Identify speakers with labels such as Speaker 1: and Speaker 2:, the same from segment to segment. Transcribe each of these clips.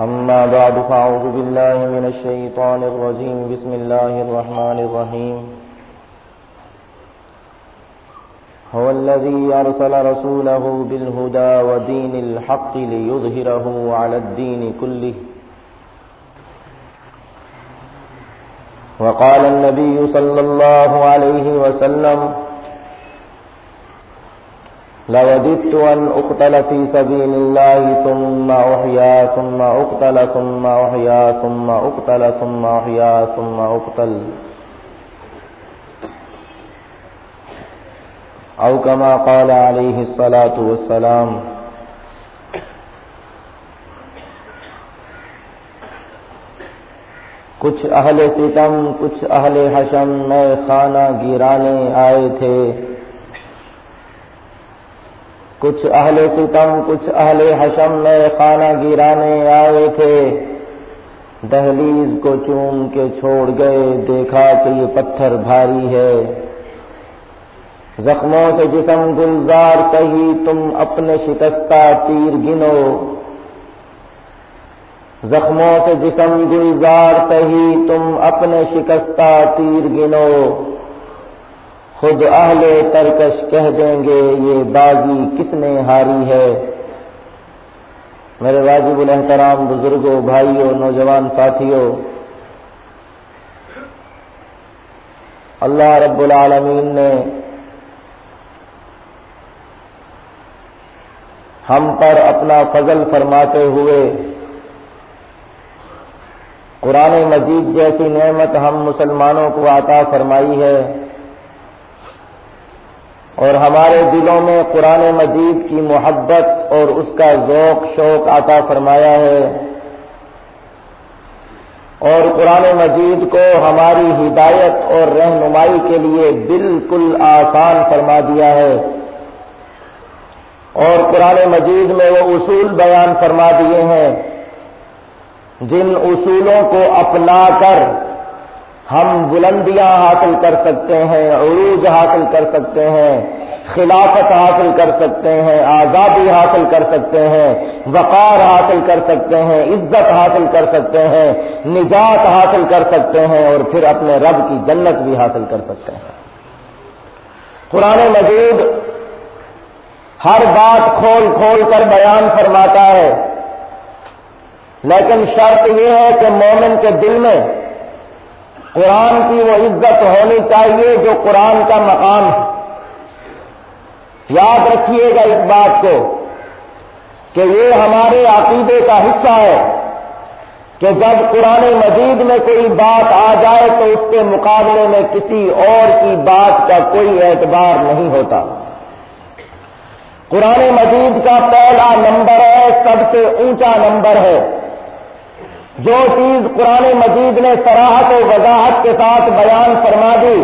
Speaker 1: أما بعد، فأعوذ بالله من الشيطان الرجيم. بسم الله الرحمن الرحيم. هو الذي أرسل رسوله بالهدى ودين الحق ليظهره على الدين كله. وقال النبي صلى الله عليه وسلم لوددت أن أقتل في سبيل الله ثم أحيا، ثم أقتل، ثم أحيا، ثم أقتل، ثم أحيا، ثم أقتل. أو كما قال عليه الصلاة والسلام، کچھ اہل ستم، کچھ اہل حشم میں خانہ گرانے آئے تھے۔ کچھ اہل ستم کچھ اہل حشم میں خانہ گرانے آئے تھے۔ دہلیز کو چوم کے چھوڑ گئے، دیکھا کہ یہ پتھر بھاری ہے۔ زخموں سے جسم گلزار، کہی تم اپنے شکستہ تیر گنو۔ زخموں سے جسم گلزار، کہی تم اپنے شکستہ تیر گنو۔ خود اہل ترکش کہہ دیں گے یہ بازی کس نے ہاری ہے؟ میرے واجب الحترام بزرگوں، بھائیوں، نوجوان ساتھیوں، اللہ رب العالمین نے ہم پر اپنا فضل فرماتے ہوئے قرآن مجید جیسی نعمت ہم مسلمانوں کو عطا فرمائی ہے۔ اور ہمارے دلوں میں قرآن مجید کی محبت اور اس کا ذوق شوق عطا فرمایا ہے۔ اور قرآن مجید کو ہماری ہدایت اور رہنمائی کے لیے بالکل آسان فرما دیا ہے۔ اور قرآن مجید میں وہ اصول بیان فرما دیے ہیں۔ جن اصولوں کو اپنا کر ہم بلندیاں حاصل کر سکتے ہیں، عروج حاصل کر سکتے ہیں، خلافت حاصل کر سکتے ہیں، آزادی حاصل کر سکتے ہیں، وقار حاصل کر سکتے ہیں، عزت حاصل کر سکتے ہیں، نجات حاصل کر سکتے ہیں اور پھر اپنے رب کی جنت بھی حاصل کر سکتے ہیں۔ قرآن مجید ہر بات کھول کھول کر بیان فرماتا ہے، لیکن شرط یہ ہے کہ مومن کے دل میں قرآن کی وہ عزت ہونی چاہیے جو قرآن کا مقام ہے۔ یاد رکھیے گا اس بات کو کہ یہ ہمارے عقیدے کا حصہ ہے کہ جب قرآن مجید میں کوئی بات آ جائے تو اس کے مقابلے میں کسی اور کی بات کا کوئی اعتبار نہیں ہوتا۔ قرآن مجید کا پہلا نمبر ہے، سب سے اونچا نمبر ہے۔ جو چیز قرآن مجید نے سراہت و وضاحت کے ساتھ بیان فرما دی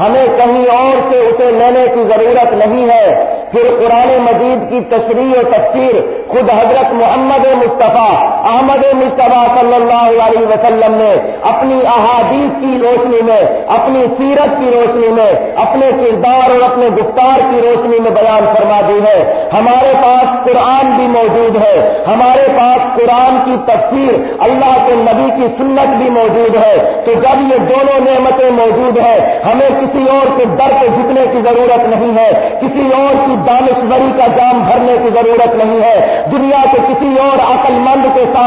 Speaker 1: ہمیں کہیں اور سے اسے لینے کی ضرورت نہیں ہے۔ پھر قرآن مجید کی تشریح و تفسیر خود حضرت محمد مصطفیٰ احمد مصطفیٰ صلی اللہ علیہ وسلم نے اپنی احادیث کی روشنی میں، اپنی سیرت کی روشنی میں، اپنے کردار اور اپنے گفتار کی روشنی میں بیان فرما دی ہے۔ ہمارے پاس قرآن بھی موجود ہے۔ ہمارے پاس قرآن کی تفسیر اللہ کے نبی کی سنت بھی موجود ہے۔ تو جب یہ دونوں نعمتیں موجود ہیں، ہمیں کسی اور کے در پہ جھکنے کی ضرورت نہیں ہے، کسی اور کی دانشوری کا جام بھرنے کی ضرورت نہیں ہے۔ دنیا کے کسی اور عقل مند کے ساتھ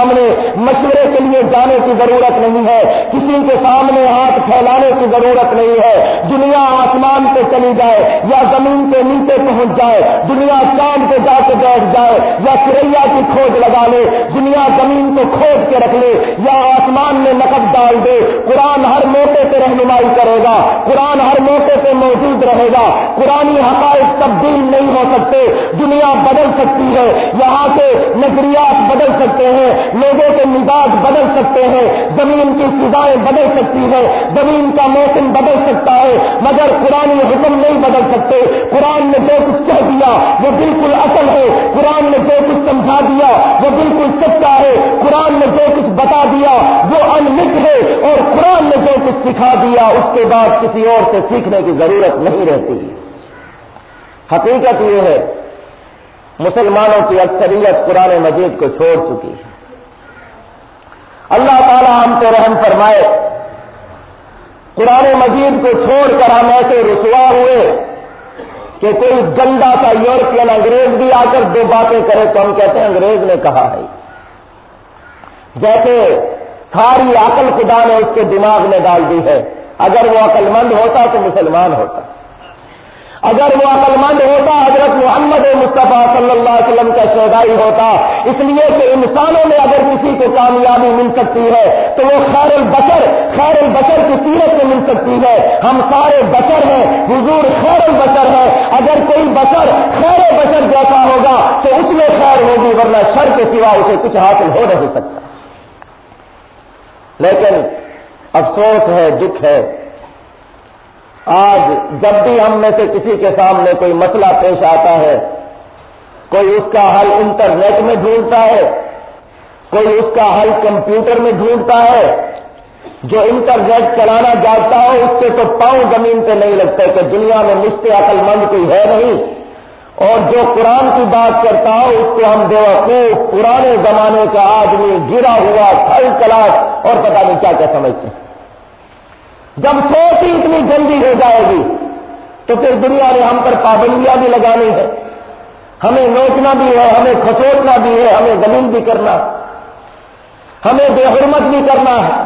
Speaker 1: لیے جانے کی ضرورت نہیں ہے، کسی کے سامنے ہاتھ پھیلانے کی ضرورت نہیں ہے۔ دنیا آسمان پہ چلی جائے یا زمین کے نیچے پہنچ جائے، دنیا چاند پہ جا کے بیٹھ جائے یا سریا کی کھوج لگا لے، دنیا زمین کو کھود کے رکھ لے یا آسمان میں نقد ڈال دے۔ قرآن ہر موقع پہ رہنمائی کرے گا، قرآن ہر موقع پہ موجود رہے گا۔ قرآن حقائق تبدیل نہیں ہو سکتے، دنیا بدل سکتی ہے۔ یہاں کے نظریات بدل سکتے ہیں، لوگوں کے مزاج بدل سکتے ہیں۔ زمین کی فضائیں بدل سکتی ہے زمین کا موسم بدل سکتا ہے۔ مگر قرآن حکم نہیں بدل سکتے۔ قرآن نے جو کچھ کہہ دیا، وہ بالکل اصل ہے۔ قرآن نے جو کچھ سمجھا دیا، وہ بالکل سچا ہے۔ قرآن نے جو کچھ بتا دیا، وہ انمٹ ہے۔ اور قرآن نے جو کچھ سکھا دیا، اس کے بعد کسی اور سے سیکھنے کی ضرورت نہیں رہتی۔ حقیقت یہ ہے، مسلمانوں کی اکثریت قرآن مجید کو چھوڑ چکی ہے۔ اللہ تعالی ہم کو رحم فرمائے۔ قرآن مجید کو چھوڑ کر ہم ایسے رسوا ہوئے کہ کوئی گندا سا یورپین انگریز بھی آ کر دو باتیں کرے تو ہم کہتے ہیں انگریز نے کہا ہے۔ جیسے ساری عقل خدا نے اس کے دماغ میں ڈال دی ہے۔ اگر وہ عقل مند ہوتا تو مسلمان ہوتا۔ اگر وہ عقل مند ہوتا، حضرت محمد مصطفیٰ صلی اللہ علیہ وسلم کا شہدائی ہوتا، اس لیے کہ انسانوں میں اگر کسی کو کامیابی مل سکتی ہے، تو وہ خیر البشر خیر البشر کی سیرت میں مل سکتی ہے۔ ہم سارے بشر ہیں، حضور خیر البشر ہے۔ اگر کوئی بشر خیر بشر جیسا ہوگا، تو اس میں خیر ہوگی، ورنہ شر کے سوا اسے کچھ حاصل ہو نہیں سکتا۔ لیکن افسوس ہے، دکھ ہے آج جب بھی ہم میں سے کسی کے سامنے کوئی مسئلہ پیش آتا ہے، کوئی اس کا حل انٹرنیٹ میں ڈھونڈتا ہے، کوئی اس کا حل کمپیوٹر میں ڈھونڈتا ہے، جو انٹرنیٹ چلانا جانتا ہو اس کے تو پاؤں زمین پہ نہیں لگتا کہ دنیا میں مجھ سے عقل مند کوئی ہے نہیں۔ اور جو قرآن کی بات کرتا ہو اس کو ہم بیوقوف پرانے زمانے کا آدمی گرا ہوا تھل کلاش اور پتہ نہیں کیا کیا سمجھتے ہیں۔ جب سوچ ہی اتنی جلدی ہو جائے گی، تو پھر دنیا نے ہم پر پابندیاں بھی لگانی ہے ہمیں نوچنا بھی ہے، ہمیں کھسوٹنا بھی ہے، ہمیں زمین بھی کرنا۔ ہمیں بے حرمت بھی کرنا ہے۔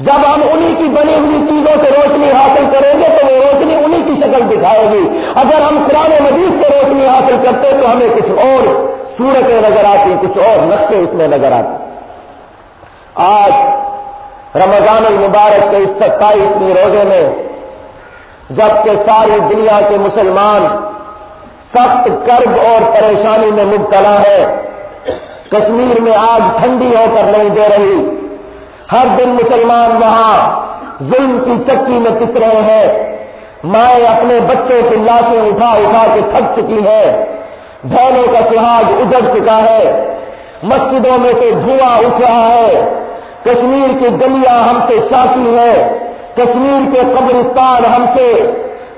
Speaker 1: جب ہم انہی کی بنی ہوئی چیزوں سے روشنی حاصل کریں گے، تو وہ روشنی انہی کی شکل دکھائے گی۔ اگر ہم قرآن مجید سے روشنی حاصل کرتے، تو ہمیں کچھ اور صورتیں نظر آتی، کچھ اور نقشے اس میں نظر آتے۔ آج رمضان المبارک کے اس ستائیسویں روزے میں، جبکہ ساری دنیا کے مسلمان سخت کرب اور پریشانی میں مبتلا ہے، کشمیر میں آگ ٹھنڈی ہو کر نہیں دے رہی۔ ہر دن مسلمان وہاں ظلم کی چکی میں پس رہے ہیں۔ مائیں اپنے بچوں کی لاشیں اٹھا اٹھا کے تھک چکی ہے بہنوں کا سہاگ اجڑ چکا ہے۔ مسجدوں میں سے دھواں اٹھ رہا ہے۔ کشمیر کی گلیاں ہم سے شاکی ہے کشمیر کے قبرستان ہم سے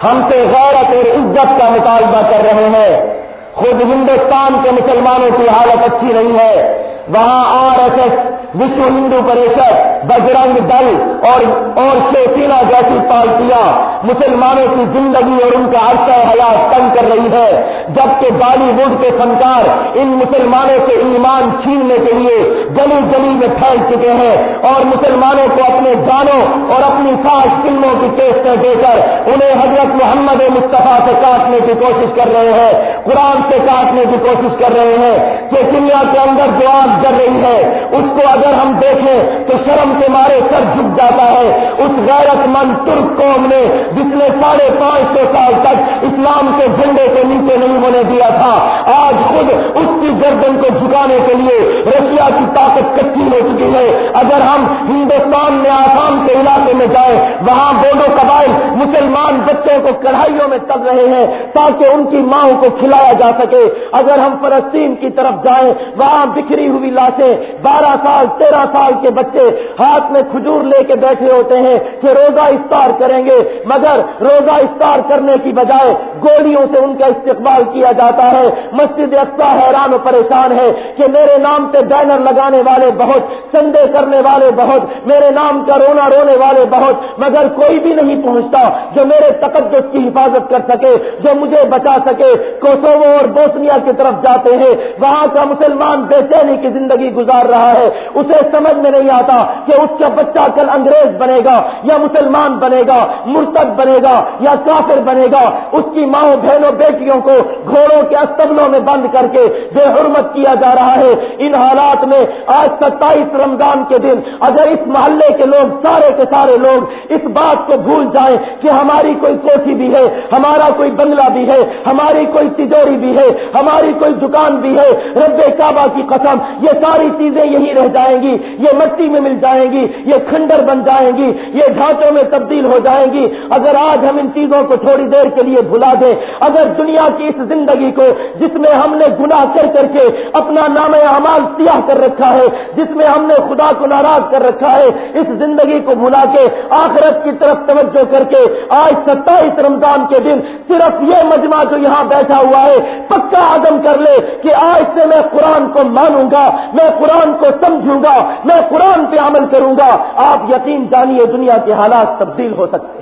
Speaker 1: ہم سے غیرت اور عزت کا مطالبہ کر رہے ہیں۔ خود ہندوستان کے مسلمانوں کی حالت اچھی نہیں ہے۔ وہاں R S S, Vishwa Hindu Parishad, Bajrang Dal اور اور شیسینا جیسی پارٹیاں مسلمانوں کی زندگی اور ان کا عرصہ حیات تنگ کر رہی ہے، جبکہ بالی ووڈ کے فنکار ان مسلمانوں سے ایمان چھیننے کے لیے گلی گلی میں پھیل چکے ہیں اور مسلمانوں کو اپنے جانوں اور اپنی خاص فلموں کی کیسٹیں دے کر انہیں حضرت محمد مصطفیٰ سے کاٹنے کی کوشش کر رہے ہیں، قرآن سے کاٹنے کی کوشش کر رہے ہیں کہ دنیا کے اندر جو آگ کر رہی ہے، اس کو اگر ہم دیکھیں تو شرم کے مارے سر جھک جاتا ہے۔ اس غیرت مند ترک قوم نے جس نے ساڑھے پانچ سو سال تک اسلام کے جھنڈے کے نیچے نہیں ہونے دیا تھا، آج خود اس کی گردن کو جھکانے کے لیے رشیا کی طاقت کچی ہو چکی ہے۔ اگر ہم ہندوستان میں آسام کے علاقے میں جائیں، وہاں دونوں قبائل مسلمان بچوں کو کڑھائیوں میں تب رہے ہیں تاکہ ان کی ماں کو کھلایا جا سکے۔ اگر ہم فلسطین کی طرف جائیں، وہاں بکھری ہوئی لاشیں بارہ سال، تیرہ سال کے بچے ہاتھ میں کھجور لے کے بیٹھے ہوتے ہیں کہ روزہ افطار کریں گے، مگر روزہ افطار کرنے کی بجائے گولیوں سے ان کا استقبال کیا جاتا ہے۔ مسجد اقسا حیران و پریشان ہے کہ میرے نام پہ بینر لگانے والے بہت، چندے کرنے والے بہت، میرے نام کا رونا رونے والے بہت، مگر کوئی بھی نہیں پہنچتا جو میرے تقدس کی حفاظت کر سکے، جو مجھے بچا سکے۔ کوسوو اور بوسنیا کی طرف جاتے ہیں۔ وہاں کا مسلمان بے چینی کی زندگی گزار رہا ہے، اسے سمجھ میں نہیں آتا کہ اس کا بچہ کل انگریز بنے گا، یا مسلمان بنے گا مرتب بنے گا، یا کافر بنے گا۔ اس کی ماؤں، بہنوں، بیٹیوں کو گھوڑوں کے استبلوں میں بند کر کے بے حرمت کیا جا رہا ہے۔ ان حالات میں آج ستائیس رمضان کے دن اگر اس محلے کے لوگ، سارے کے سارے لوگ اس بات کو بھول جائیں کہ ہماری کوئی کوٹھی بھی ہے، ہمارا کوئی بنگلہ بھی ہے، ہماری کوئی تجوری بھی ہے، ہماری کوئی دکان بھی ہے، رب کعبہ کی قسم یہ ساری چیزیں یہی رہ جائیں گی، یہ مٹی میں مل جائیں گی، یہ کھنڈر بن جائیں گی، یہ ڈھانچوں میں تبدیل ہو جائیں گی۔ اگر آج ہم ان چیزوں کو تھوڑی دیر کے لیے بھلا دیں، اگر دنیا کی اس زندگی کو جس میں ہم نے گناہ کر کر کے اپنا نام اعمال سیاہ کر رکھا ہے، جس میں ہم نے خدا کو ناراض کر رکھا ہے، اس زندگی کو بھلا کے آخرت کی طرف توجہ کر کے آج ستائیس رمضان کے دن صرف یہ مجمع جو یہاں بیٹھا ہوا ہے، پکا عدم کر لے کہ آج سے میں قرآن کو مانوں گا میں قرآن کو سمجھوں گا، میں قرآن پہ عمل کروں گا۔ آپ یقین جانیے دنیا کے حالات تبدیل ہو سکتے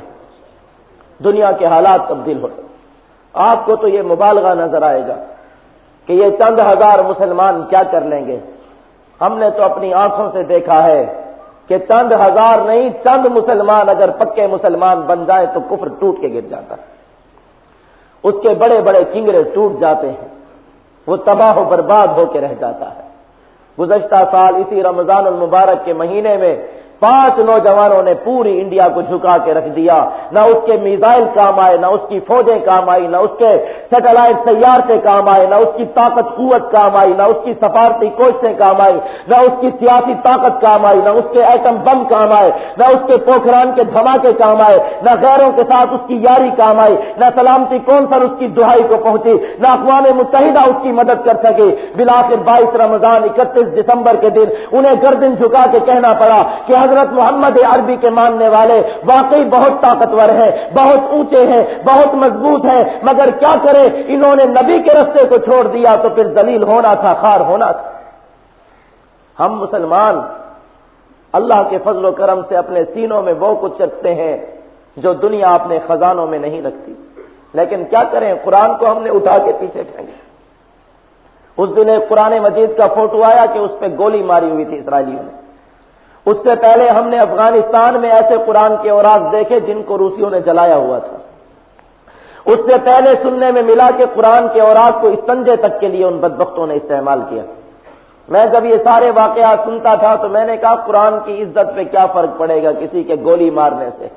Speaker 1: دنیا کے حالات تبدیل ہو سکتے آپ کو تو یہ مبالغہ نظر آئے گا کہ یہ چند ہزار مسلمان کیا کر لیں گے۔ ہم نے تو اپنی آنکھوں سے دیکھا ہے کہ چند ہزار نہیں، چند مسلمان اگر پکے مسلمان بن جائیں تو کفر ٹوٹ کے گر جاتا ہے۔ اس کے بڑے بڑے کنگرے ٹوٹ جاتے ہیں۔ وہ تباہ و برباد ہو کے رہ جاتا ہے۔ گزشتہ سال اسی رمضان المبارک کے مہینے میں پانچ نوجوانوں نے پوری انڈیا کو جھکا کے رکھ دیا۔ نہ اس کے میزائل کام آئے، نہ اس کی فوجیں کام آئی نہ اس کے سیٹلائٹ سیار سے کام آئے، نہ اس کی طاقت قوت کام آئی، نہ اس کی سفارتی کوششیں کام آئی، نہ اس کی سیاسی طاقت کام آئی، نہ اس کے ایٹم بم کام آئے، نہ اس کے پوکھران کے دھماکے کام آئے، نہ غیروں کے ساتھ اس کی یاری کام آئی، نہ سلامتی کون سر اس کی دہائی کو پہنچی، نہ اقوام متحدہ اس کی مدد کر سکے بلا کے بائیس رمضان، اکتیس دسمبر کے دن انہیں گردن جھکا کے کہنا پڑا کہ حضرت محمد عربی کے ماننے والے واقعی بہت طاقتور ہیں، بہت اونچے ہیں، بہت مضبوط ہیں، مگر کیا کرے انہوں نے نبی کے رستے کو چھوڑ دیا تو پھر دلیل ہونا تھا، خار ہونا تھا۔ ہم مسلمان اللہ کے فضل و کرم سے اپنے سینوں میں وہ کچھ رکھتے ہیں جو دنیا اپنے خزانوں میں نہیں رکھتی۔ لیکن کیا کریں؟ قرآن کو ہم نے اٹھا کے پیچھے پھینکے۔ اس دن ایک قرآن مجید کا فوٹو آیا کہ اس پہ گولی ماری ہوئی تھی اسرائیلیوں نے۔ اس سے پہلے ہم نے افغانستان میں ایسے قرآن کے اوراق دیکھے جن کو روسیوں نے جلایا ہوا تھا۔ اس سے پہلے سننے میں ملا کہ قرآن کے اوراق کو استنجے تک کے لیے ان بدبختوں نے استعمال کیا۔ میں جب یہ سارے واقعات سنتا تھا تو میں نے کہا، قرآن کی عزت پہ کیا فرق پڑے گا کسی کے گولی مارنے سے،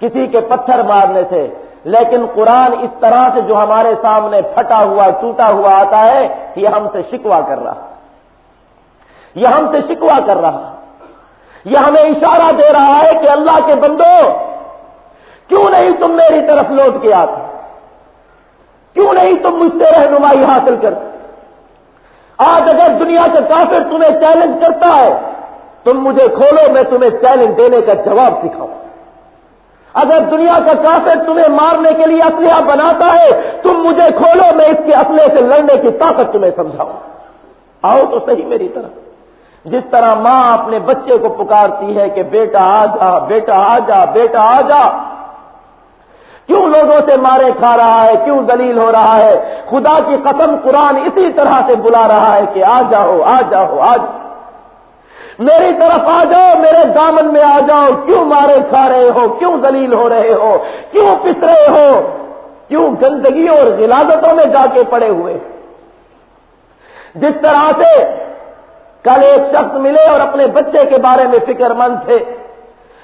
Speaker 1: کسی کے پتھر مارنے سے؟ لیکن قرآن اس طرح سے جو ہمارے سامنے پھٹا ہوا، ٹوٹا ہوا آتا ہے، یہ ہم سے شکوا کر رہا۔ یہ ہم سے شکوا کر رہا۔ یہ ہمیں اشارہ دے رہا ہے کہ اللہ کے بندو، کیوں نہیں تم میری طرف لوٹ کے آتے؟ کیوں نہیں تم مجھ سے رہنمائی حاصل کرتے؟ آج اگر دنیا کا کافر تمہیں چیلنج کرتا ہے، تم مجھے کھولو، میں تمہیں چیلنج دینے کا جواب سکھاؤں۔ اگر دنیا کا کافر تمہیں مارنے کے لیے اسلحہ بناتا ہے، تم مجھے کھولو، میں اس کے اسلحے سے لڑنے کی طاقت تمہیں سمجھاؤں۔ آؤ تو صحیح میری طرف۔ جس طرح ماں اپنے بچے کو پکارتی ہے کہ بیٹا آ جا، بیٹا آ جا، بیٹا آ جا۔ کیوں لوگوں سے مارے کھا رہا ہے؟ کیوں دلیل ہو رہا ہے؟ خدا کی قسم قرآن اسی طرح سے بلا رہا ہے کہ آ جاؤ آ جاؤ آ جاؤ۔ میری طرف آ جاؤ، میرے دامن میں آ جاؤ۔ کیوں مارے کھا رہے ہو؟ کیوں دلیل ہو رہے ہو؟ کیوں پس رہے ہو؟ کیوں گندگی اور غلازتوں میں جا کے پڑے ہوئے؟ جس طرح سے کل ایک شخص ملے اور اپنے بچے کے بارے میں فکر مند تھے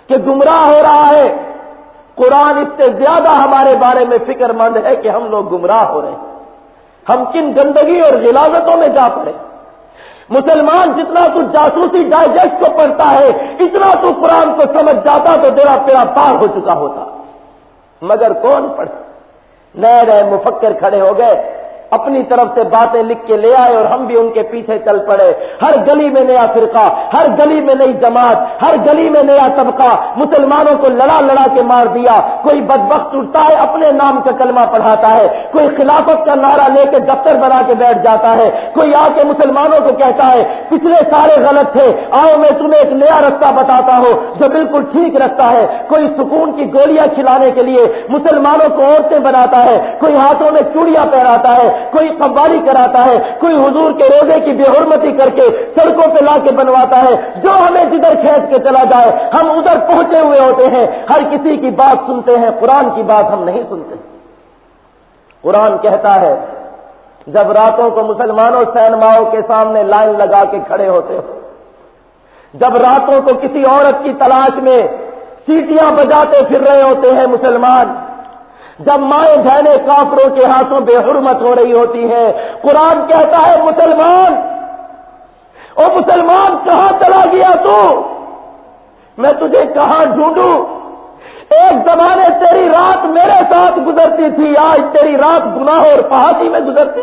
Speaker 1: کہ گمراہ ہو رہا ہے۔ قرآن اس سے زیادہ ہمارے بارے میں فکر مند ہے کہ ہم لوگ گمراہ ہو رہے ہیں۔ ہم کن گندگی اور غلازتوں میں جا پڑے۔ مسلمان جتنا تو جاسوسی ڈائجسٹ کو پڑھتا ہے، اتنا تو قرآن کو سمجھ جاتا تو تیرا پیڑا پار ہو چکا ہوتا۔ مگر کون پڑھ نئے نئے مفکر کھڑے ہو گئے۔ اپنی طرف سے باتیں لکھ کے لے آئے اور ہم بھی ان کے پیچھے چل پڑے۔ ہر گلی میں نیا فرقہ، ہر گلی میں نئی جماعت، ہر گلی میں نیا طبقہ۔ مسلمانوں کو لڑا لڑا کے مار دیا۔ کوئی بدبخت اٹھتا ہے، اپنے نام کا کلمہ پڑھاتا ہے۔ کوئی خلافت کا نعرہ لے کے دفتر بنا کے بیٹھ جاتا ہے۔ کوئی آ کے مسلمانوں کو کہتا ہے، پچھلے سارے غلط تھے، آؤ میں تمہیں ایک نیا رستہ بتاتا ہوں جو بالکل ٹھیک رکھتا ہے۔ کوئی سکون کی گولیاں کھلانے کے لیے مسلمانوں کو عورتیں بناتا ہے۔ کوئی ہاتھوں میں چوڑیاں پہراتا ہے۔ کوئی قوالی کراتا ہے، کوئی حضور کے روزے کی بے حرمتی کر کے سڑکوں پہ لا کے بنواتا ہے۔ جو ہمیں جدھر کھینچ کے چلا جائے، ہم ادھر پہنچے ہوئے ہوتے ہیں۔ ہر کسی کی بات سنتے ہیں، قرآن کی بات ہم نہیں سنتے۔ قرآن کہتا ہے، جب راتوں کو مسلمانوں سینماؤں کے سامنے لائن لگا کے کھڑے ہوتے ہو، جب راتوں کو کسی عورت کی تلاش میں سیٹیاں بجاتے پھر رہے ہوتے ہیں مسلمان جب مائیں بہنیں کافروں کے ہاتھوں بے حرمت ہو رہی ہوتی ہیں، قرآن کہتا ہے، مسلمان، او مسلمان، کہاں چلا گیا تو؟ میں تجھے کہاں ڈھونڈوں؟ ایک زمانے تیری رات میرے ساتھ گزرتی تھی، آج تیری رات گناہ اور پہاڑی میں گزرتی۔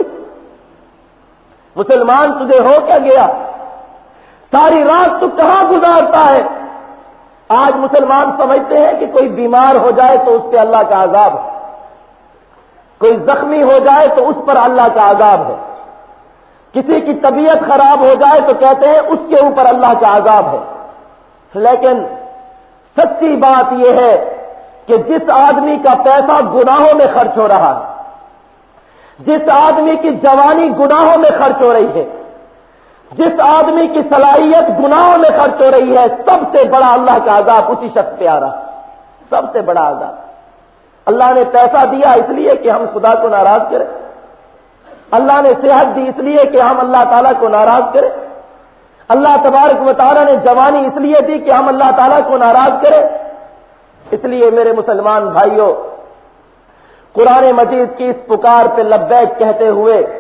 Speaker 1: مسلمان، تجھے ہو کیا گیا؟ ساری رات تو کہاں گزارتا ہے؟ آج مسلمان سمجھتے ہیں کہ کوئی بیمار ہو جائے تو اس پہ اللہ کا عذاب ہے۔ کوئی زخمی ہو جائے تو اس پر اللہ کا عذاب ہے۔ کسی کی طبیعت خراب ہو جائے تو کہتے ہیں اس کے اوپر اللہ کا عذاب ہے۔ لیکن سچی بات یہ ہے کہ جس آدمی کا پیسہ گناہوں میں خرچ ہو رہا ہے، جس آدمی کی جوانی گناہوں میں خرچ ہو رہی ہے، جس آدمی کی صلاحیت گناہوں میں خرچ ہو رہی ہے، سب سے بڑا اللہ کا عذاب اسی شخص پہ آ رہا سب سے بڑا عذاب۔ اللہ نے پیسہ دیا اس لیے کہ ہم خدا کو ناراض کریں۔ اللہ نے صحت دی اس لیے کہ ہم اللہ تعالیٰ کو ناراض کریں۔ اللہ تبارک و تعالیٰ نے جوانی اس لیے دی کہ ہم اللہ تعالیٰ کو ناراض کریں۔ اس لیے میرے مسلمان بھائیوں قرآن مجید کی اس پکار پہ لبیک کہتے ہوئے،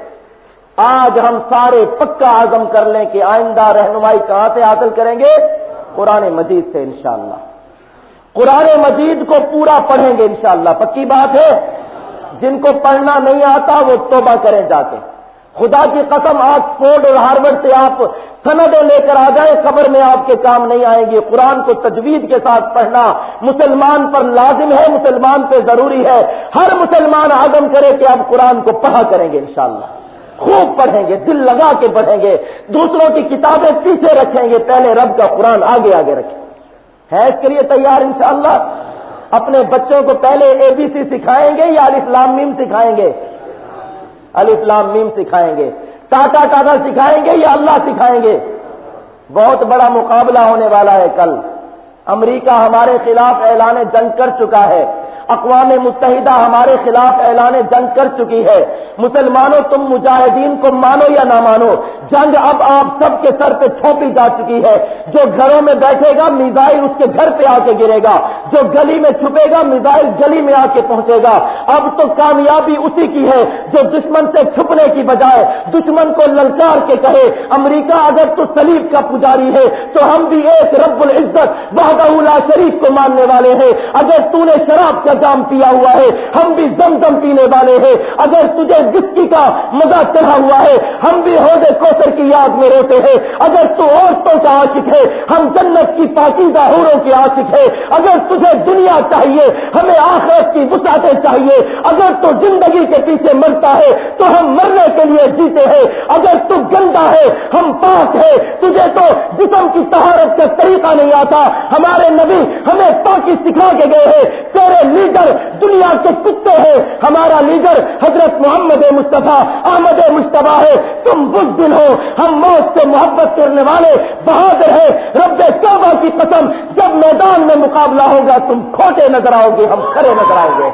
Speaker 1: آج ہم سارے پکا عزم کر لیں کہ آئندہ رہنمائی کہاں سے حاصل کریں گے؟ قرآن مجید سے انشاءاللہ۔ قرآن مجید کو پورا پڑھیں گے انشاءاللہ، پکی بات ہے، جن کو پڑھنا نہیں آتا وہ توبہ کریں جا کے خدا کی قسم آکسفورڈ اور ہارورڈ سے آپ سندیں لے کر آ جائیں خبر میں آپ کے کام نہیں آئیں گے۔ قرآن کو تجوید کے ساتھ پڑھنا مسلمان پر لازم ہے، مسلمان پہ ضروری ہے۔ ہر مسلمان آزم کرے کہ آپ قرآن کو پڑھا کریں گے انشاءاللہ۔ خوب پڑھیں گے، دل لگا کے پڑھیں گے۔ دوسروں کی کتابیں پیچھے رکھیں گے، پہلے رب کا قرآن آگے آگے رکھیں۔ ہے اس کے لیے تیار انشاءاللہ اپنے بچوں کو پہلے اے بی سی سکھائیں گے یا علی اسلام میم سکھائیں گے؟ علی اسلام میم سکھائیں گے۔ ٹاٹا ٹاٹا سکھائیں گے یا اللہ سکھائیں گے؟ بہت بڑا مقابلہ ہونے والا ہے کل۔ امریکہ ہمارے خلاف اعلان جنگ کر چکا ہے۔ اقوام متحدہ ہمارے خلاف اعلان جنگ کر چکی ہے۔ مسلمانوں، تم مجاہدین کو مانو یا نہ مانو، جنگ اب آپ سب کے سر پہ چھوپی جا چکی ہے۔ جو گھروں میں بیٹھے گا، میزائل اس کے گھر پہ آ کے گرے گا۔ جو گلی میں چھپے گا، میزائل گلی میں آ کے پہنچے گا۔ اب تو کامیابی اسی کی ہے جو دشمن سے چھپنے کی بجائے دشمن کو للکار کے کہے، امریکہ اگر تو سلیب کا پجاری ہے، تو ہم بھی ایک رب العزت بہدہ شریف کو ماننے والے ہیں۔ اگر تو نے شراب کا جام پیا ہوا ہے، ہم بھی زم زم پینے والے ہیں۔ اگر تجھے جسکی کا مزہ چڑھا ہوا ہے، ہم بھی حوض کوثر کی یاد میں روتے ہیں۔ اگر تو عورتوں کا عاشق ہے، ہم جنت کی پاکیزہ حوروں کے عاشق ہے اگر تجھے دنیا چاہیے، ہمیں آخرت کی وسعتیں چاہیے۔ اگر تو زندگی کے پیچھے مرتا ہے، تو ہم مرنے کے لیے جیتے ہیں۔ اگر تو گندا ہے، ہم پاک ہے تجھے تو جسم کی تہارت کا طریقہ نہیں آتا۔ ہمارے نبی ہمیں پاکی سکھا کے گئے ہیں۔ تیرے لیڈر دنیا کے کتے ہیں ہمارا لیڈر حضرت محمد مصطفیٰ احمد مصطفیٰ ہے تم بزدل ہو ہم موت سے محبت کرنے والے بہادر ہیں رب کعبہ کی قسم جب میدان میں مقابلہ ہوگا تم کھوٹے نظر آؤ گے ہم کھڑے نظر آؤ گے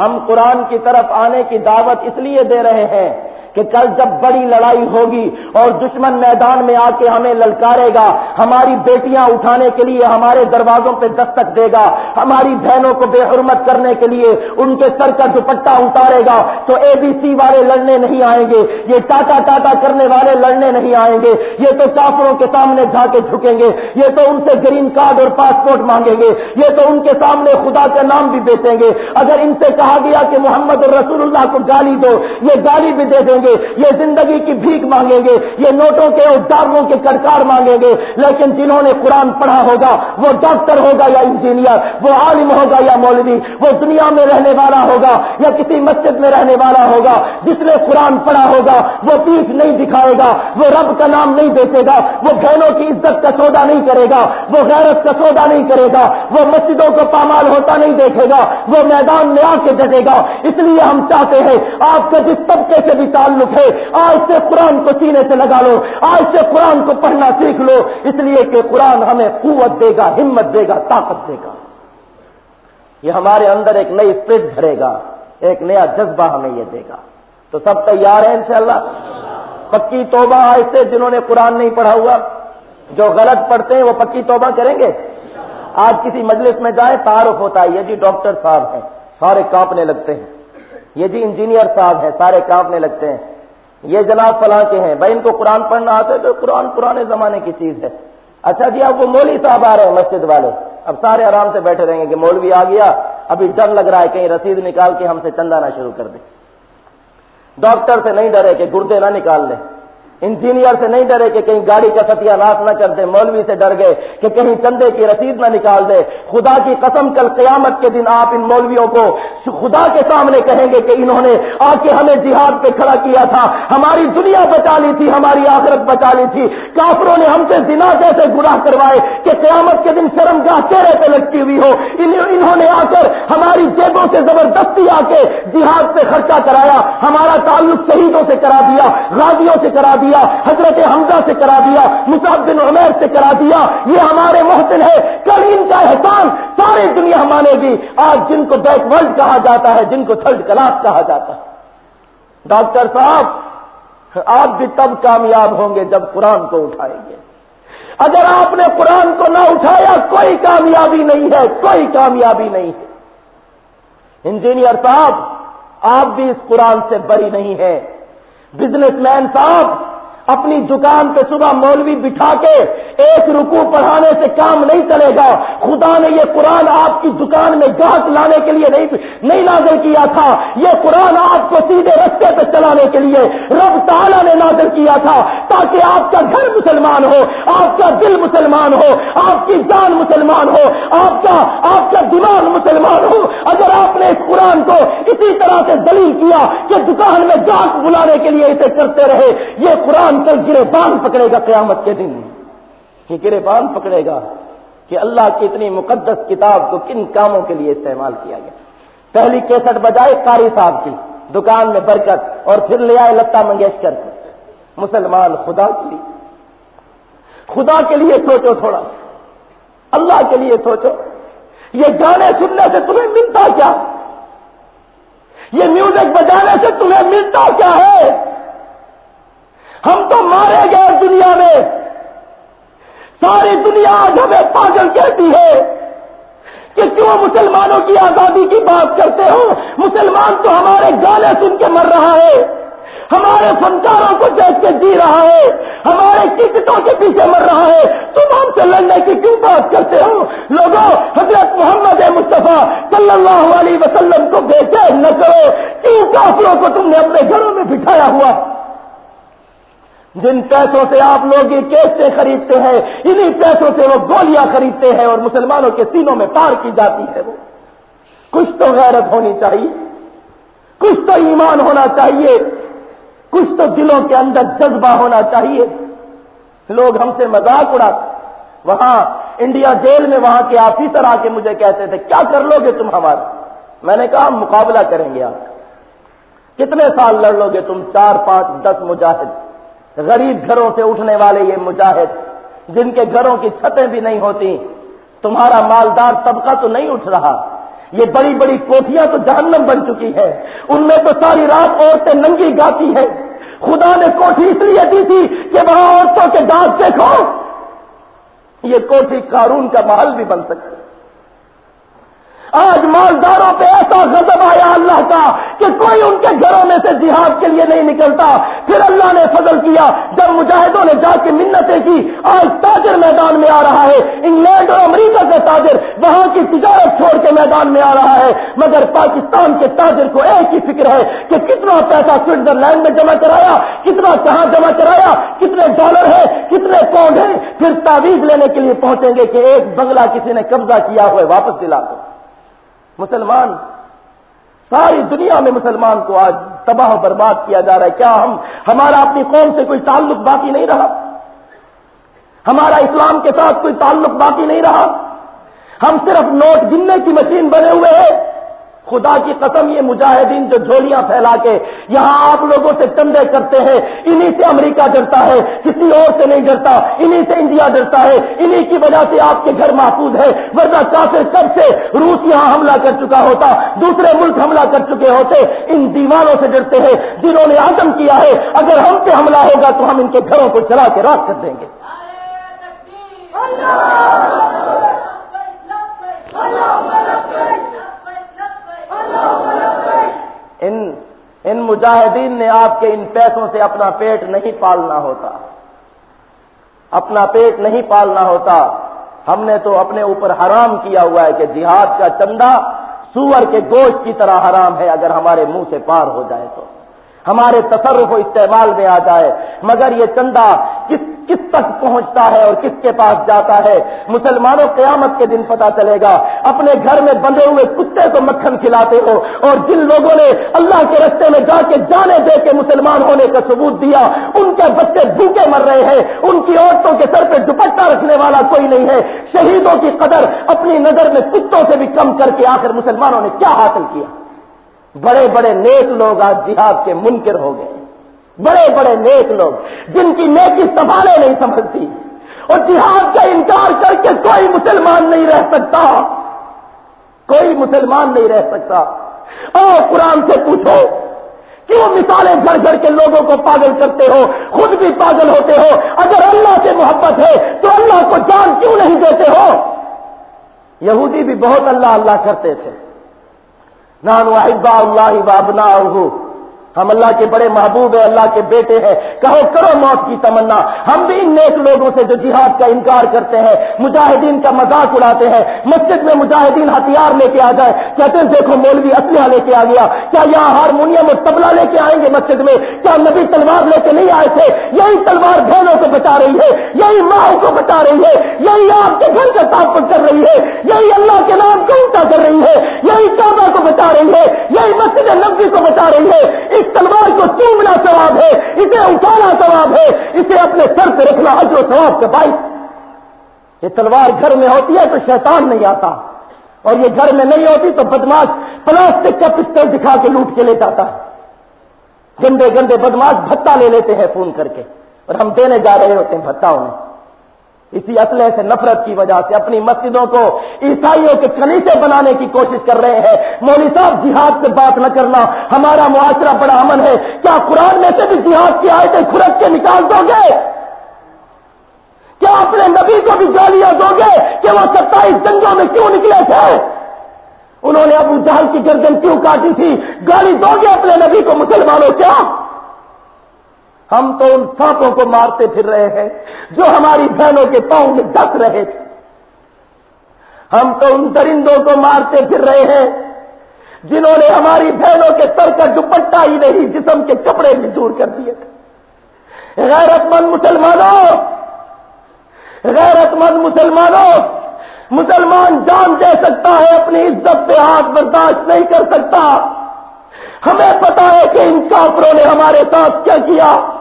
Speaker 1: ہم قرآن کی طرف آنے کی دعوت اس لیے دے رہے ہیں کہ کل جب بڑی لڑائی ہوگی اور دشمن میدان میں آ کے ہمیں للکارے گا، ہماری بیٹیاں اٹھانے کے لیے ہمارے دروازوں پہ دستک دے گا، ہماری بہنوں کو بے حرمت کرنے کے لیے ان کے سر کا دوپٹہ اتارے گا، تو اے بی سی والے لڑنے نہیں آئیں گے، یہ ٹاٹا ٹاٹا کرنے والے لڑنے نہیں آئیں گے، یہ تو کافروں کے سامنے جا کے جھکیں گے، یہ تو ان سے گرین کارڈ اور پاسپورٹ مانگیں گے، یہ تو ان کے سامنے خدا کا نام بھی بیچیں گے۔ اگر ان سے کہا گیا کہ محمد رسول اللہ کو گالی دو، یہ گالی بھی دے دیں گے یہ زندگی کی بھیک مانگیں گے، یہ نوٹوں کے اور اداروں کے کڑکار مانگیں گے، لیکن جنہوں نے قرآن پڑھا ہوگا، وہ ڈاکٹر ہوگا یا انجینئر، وہ عالم ہوگا یا مولوی، وہ دنیا میں رہنے والا ہوگا یا کسی مسجد میں رہنے والا ہوگا، جس نے قرآن پڑھا ہوگا، وہ پیچھ نہیں دکھائے گا، وہ رب کا نام نہیں بیچے گا، وہ بہنوں کی عزت کا سودا نہیں کرے گا، وہ غیرت کا سودا نہیں کرے گا، وہ مسجدوں کو پامال ہوتا نہیں دیکھے گا، وہ میدان میں آ کے ڈٹے گا، اس لیے ہم چاہتے ہیں، آپ کا جس طبقے سے بھی تعلق ہے۔ آج سے قرآن کو سینے سے لگا لو، آج سے قرآن کو پڑھنا سیکھ لو۔ اس لیے کہ قرآن ہمیں قوت دے گا، ہمت دے گا، طاقت دے گا۔ یہ ہمارے اندر ایک نئی اسپرٹ بھرے گا۔ ایک نیا جذبہ ہمیں یہ دے گا۔ تو سب تیار ہیں انشاءاللہ؟ پکی توبہ آج سے جنہوں نے قرآن نہیں پڑھا ہوا، جو غلط پڑھتے ہیں، وہ پکی توبہ کریں گے؟ آج کسی مجلس میں جائیں، تعارف ہوتا ہے۔ یہ جی ڈاکٹر صاحب ہیں، سارے کانپنے لگتے ہیں۔ یہ جی انجینئر صاحب ہیں، سارے کانپنے لگتے ہیں۔ یہ جناب فلاں کے ہیں، بھائی ان کو قرآن پڑھنا آتا ہے تو قرآن پرانے زمانے کی چیز ہے۔ اچھا جی اب وہ مولوی صاحب آ رہے ہیں مسجد والے۔ اب سارے آرام سے بیٹھے رہیں گے کہ مولوی آ گیا۔ ابھی ڈر لگ رہا ہے کہیں رسید نکال کے ہم سے چندہ نہ شروع کر دے۔ ڈاکٹر سے نہیں ڈرے کہ گردے نہ نکال لیں انجینئر سے نہیں ڈرے کہ کہیں گاڑی کا ستیہ ناش نہ کر دے، مولوی سے ڈر گئے کہ کہیں چندے کی رسید نہ نکال دے۔ خدا کی قسم کل قیامت کے دن آپ ان مولویوں کو خدا کے سامنے کہیں گے کہ انہوں نے آ کے ہمیں جہاد پہ کھڑا کیا تھا، ہماری دنیا بچا لی تھی، ہماری آخرت بچا لی تھی۔ کافروں نے ہم سے زنا جیسے گناہ کروائے کہ قیامت کے دن شرم گاہ چہرے پہ لٹکی ہوئی ہو۔ انہوں نے آ کر ہماری جیبوں سے زبردستی آ کے جہاد پہ خرچہ کرایا، ہمارا تعلق شہیدوں سے کرا دیا، غازیوں سے کرا دیا۔ دیا، حضرت حمزہ سے کرا دیا، مصعب بن عمیر سے کرا دیا۔ یہ ہمارے محسن ہے کل ان کا احسان ساری دنیا مانے گی۔ آج جن کو بیک ورلڈ کہا جاتا ہے، جن کو تھرڈ کلاس کہا جاتا ہے۔ ڈاکٹر صاحب، آپ بھی تب کامیاب ہوں گے جب قرآن کو اٹھائیں گے۔ اگر آپ نے قرآن کو نہ اٹھایا، کوئی کامیابی نہیں ہے، کوئی کامیابی نہیں ہے۔ انجینئر صاحب، آپ بھی اس قرآن سے بری نہیں ہے بزنس مین صاحب اپنی دکان پہ صبح مولوی بٹھا کے ایک رکو پڑھانے سے کام نہیں چلے گا۔ خدا نے یہ قرآن آپ کی دکان میں گاہک لانے کے لیے نہیں نازل کیا تھا۔ یہ قرآن آپ کو سیدھے رستے پہ چلانے کے لیے رب تعالیٰ نے نازل کیا تھا تاکہ آپ کا گھر مسلمان ہو، آپ کا دل مسلمان ہو، آپ کی جان مسلمان ہو، آپ کا آپ کا دماغ مسلمان ہو۔ اگر آپ نے اس قرآن کو اسی طرح سے دلیل کیا کہ دکان میں گاہک بلانے کے لیے اسے کرتے رہے، یہ قرآن گرے بان پکڑے گا قیامت کے دن۔ یہ گرے بان پکڑے گا کہ اللہ کی اتنی مقدس کتاب کو کن کاموں کے لیے استعمال کیا گیا۔ پہلی کیسٹ بجائے قاری صاحب کی، دکان میں برکت، اور پھر لے آئے لتا منگیشکر مسلمان خدا کے لیے۔ خدا کے لیے سوچو تھوڑا۔ اللہ کے لیے سوچو۔ یہ گانے سننے سے تمہیں ملتا کیا؟ یہ میوزک بجانے سے تمہیں ملتا کیا ہے؟ ہم تو مارے گئے دنیا میں۔ ساری دنیا آج ہمیں پاگل کہتی ہے کہ کیوں مسلمانوں کی آزادی کی بات کرتے ہو؟ مسلمان تو ہمارے گانے سن کے مر رہا ہے، ہمارے فنکاروں کو دیکھ کے جی رہا ہے، ہمارے ٹکٹوں کے پیچھے مر رہا ہے۔ تم ہم سے لڑنے کی کیوں بات کرتے ہو؟ لوگوں، حضرت محمد مصطفیٰ صلی اللہ علیہ وسلم کو بیچے نہ کرو۔ کیوں کافروں کو تم نے اپنے گھروں میں بٹھایا ہوا؟ جن پیسوں سے آپ لوگ یہ کیسے خریدتے ہیں، انہی پیسوں سے وہ گولیاں خریدتے ہیں اور مسلمانوں کے سینوں میں پار کی جاتی ہے وہ۔ کچھ تو غیرت ہونی چاہیے، کچھ تو ایمان ہونا چاہیے، کچھ تو دلوں کے اندر جذبہ ہونا چاہیے۔ لوگ ہم سے مذاق اڑاتے وہاں انڈیا جیل میں وہاں کے آفیسر آ کے مجھے کہتے تھے، کیا کر لو گے تم ہمارا؟ میں نے کہا مقابلہ کریں گے آپ کتنے سال لڑ لو گے تم؟ چار پانچ دس مجاہد۔ غریب گھروں سے اٹھنے والے یہ مجاہد، جن کے گھروں کی چھتیں بھی نہیں ہوتی، تمہارا مالدار طبقہ تو نہیں اٹھ رہا۔ یہ بڑی بڑی کوٹیاں تو جہنم بن چکی ہے ان میں تو ساری رات عورتیں ننگی گاتی ہے خدا نے کوٹھی اس لیے دی تھی کہ وہاں عورتوں کے دانت دیکھو۔ یہ کوٹھی قارون کا محل بھی بن سکتی آج مالداروں پہ ایسا غضب آیا اللہ کا کہ کوئی ان کے گھروں میں سے جہاد کے لیے نہیں نکلتا۔ پھر اللہ نے فضل کیا۔ جب مجاہدوں نے جا کے منتیں کی، آج تاجر میدان میں آ رہا ہے۔ انگلینڈ اور امریکہ کا تاجر وہاں کی تجارت چھوڑ کے میدان میں آ رہا ہے۔ مگر پاکستان کے تاجر کو ایک ہی فکر ہے کہ کتنا پیسہ سوئٹزرلینڈ میں جمع کرایا، کتنا کہاں جمع کرایا، کتنے ڈالر ہے کتنے پاؤنڈ ہیں۔ پھر تعویذ لینے کے لیے پہنچیں گے کہ ایک بنگلہ کسی نے قبضہ کیا ہوا واپس دلا دو۔ مسلمان، ساری دنیا میں مسلمان کو آج تباہ و برباد کیا جا رہا ہے۔ کیا ہم ہمارا اپنی قوم سے کوئی تعلق باقی نہیں رہا؟ ہمارا اسلام کے ساتھ کوئی تعلق باقی نہیں رہا؟ ہم صرف نوٹ گننے کی مشین بنے ہوئے ہیں۔ خدا کی قسم یہ مجاہدین جو جھولیاں پھیلا کے یہاں آپ لوگوں سے چندے کرتے ہیں انہی سے امریکہ ڈرتا ہے کسی اور سے نہیں ڈرتا انہی سے انڈیا ڈرتا ہے انہی کی وجہ سے آپ کے گھر محفوظ ہے ورنہ کافر کب سے روس یہاں حملہ کر چکا ہوتا دوسرے ملک حملہ کر چکے ہوتے ان دیوانوں سے ڈرتے ہیں جنہوں نے عزم کیا ہے اگر ہم پہ حملہ ہوگا تو ہم ان کے گھروں کو چلا کے راک کر دیں گے ان ان مجاہدین نے آپ کے ان پیسوں سے اپنا پیٹ نہیں پالنا ہوتا۔ اپنا پیٹ نہیں پالنا ہوتا۔ ہم نے تو اپنے اوپر حرام کیا ہوا ہے کہ جہاد کا چندہ سور کے گوشت کی طرح حرام ہے اگر ہمارے منہ سے پار ہو جائے تو۔ ہمارے تصرف و استعمال میں آ جائے۔ مگر یہ چندہ کس کس تک پہنچتا ہے اور کس کے پاس جاتا ہے؟ مسلمانوں قیامت کے دن پتا چلے گا۔ اپنے گھر میں بندے ہوئے کتے کو مکھن کھلاتے ہو اور جن لوگوں نے اللہ کے رستے میں جا کے جانے دے کے مسلمان ہونے کا ثبوت دیا، ان کے بچے بھوکے مر رہے ہیں۔ ان کی عورتوں کے سر پہ دوپٹہ رکھنے والا کوئی نہیں ہے۔ شہیدوں کی قدر اپنی نظر میں کتوں سے بھی کم کر کے آخر مسلمانوں نے کیا حاصل کیا؟ بڑے بڑے نیک لوگ آج جہاد کے منکر ہو گئے۔ بڑے بڑے نیک لوگ، جن کی نیکی سنبھالے نہیں سمجھتی اور جہاد کا انکار کر کے کوئی مسلمان نہیں رہ سکتا۔ کوئی مسلمان نہیں رہ سکتا۔ اور قرآن سے پوچھو، کیوں مثالیں گھر گھر کے لوگوں کو پاگل کرتے ہو؟ خود بھی پاگل ہوتے ہو۔ اگر اللہ سے محبت ہے، تو اللہ کو جان کیوں نہیں دیتے ہو؟ یہودی بھی بہت اللہ اللہ کرتے تھے۔ نان واحبا اللہ بابنا ہم اللہ کے بڑے محبوب ہیں، اللہ کے بیٹے ہیں۔ کہو کرو موت کی تمنا۔ ہم بھی ان نیک لوگوں سے جو جہاد کا انکار کرتے ہیں، مجاہدین کا مذاق اڑاتے ہیں۔ مسجد میں مجاہدین ہتھیار لے کے آ جائے کہتے ہیں، دیکھو، مولوی اسلحہ لے کے آ گیا۔ کیا یہاں ہارمونیم اور تبلا لے کے آئیں گے مسجد میں؟ کیا نبی تلوار لے کے نہیں آئے تھے؟ یہی تلوار بہنوں کو بچا رہی ہے۔ یہی ماؤں کو بچا رہی ہے۔ یہی آپ کے گھر کا تعاقب کر رہی ہے۔ یہی اللہ کے نام کو اونچا کر رہی ہے۔ یہی کعبہ کو بچا رہی ہے۔ یہی مسجد نبی کو بچا رہی ہے۔ اس تلوار کو چومنا ثواب ہے، اسے اٹھانا ثواب ہے، اسے اپنے سر پہ رکھنا اجر و ثواب کا باعث۔ یہ تلوار گھر میں ہوتی ہے تو شیطان نہیں آتا۔ اور یہ گھر میں نہیں ہوتی تو بدماش پلاسٹک کا پسٹل دکھا کے لوٹ کے لے جاتا۔ ہے گندے گندے بدماش بھتا لے لیتے ہیں فون کر کے۔ اور ہم دینے جا رہے ہوتے ہیں بھتا انہیں۔ اسی اصلے سے نفرت کی وجہ سے اپنی مسجدوں کو عیسائیوں کے کنیسے بنانے کی کوشش کر رہے ہیں۔ مولوی صاحب، جہاد سے بات نہ کرنا۔ ہمارا معاشرہ بڑا امن ہے۔ کیا قرآن میں سے بھی جہاد کی آیتیں کھرک کے نکال دو گے؟ کیا اپنے نبی کو بھی گالیاں دو گے کہ وہ ستائیس جنگوں میں کیوں نکلے تھے؟ انہوں نے ابو جہل کی گردن کیوں کاٹی تھی؟ گالی دو گے اپنے نبی کو مسلمانوں، کیا؟ ہم تو ان سانپوں کو مارتے پھر رہے ہیں، جو ہماری بہنوں کے پاؤں میں ڈس رہے تھے۔ ہم تو ان درندوں کو مارتے پھر رہے ہیں، جنہوں نے ہماری بہنوں کے سر کا دوپٹہ ہی نہیں، جسم کے کپڑے بھی دور کر دیے تھے۔ غیرت مند مسلمانوں، غیرت مند مسلمانوں، مسلمان جان دے سکتا ہے، اپنی عزت پہ ہاتھ برداشت نہیں کر سکتا۔ ہمیں پتا ہے کہ ان کافروں نے ہمارے ساتھ کیا کیا۔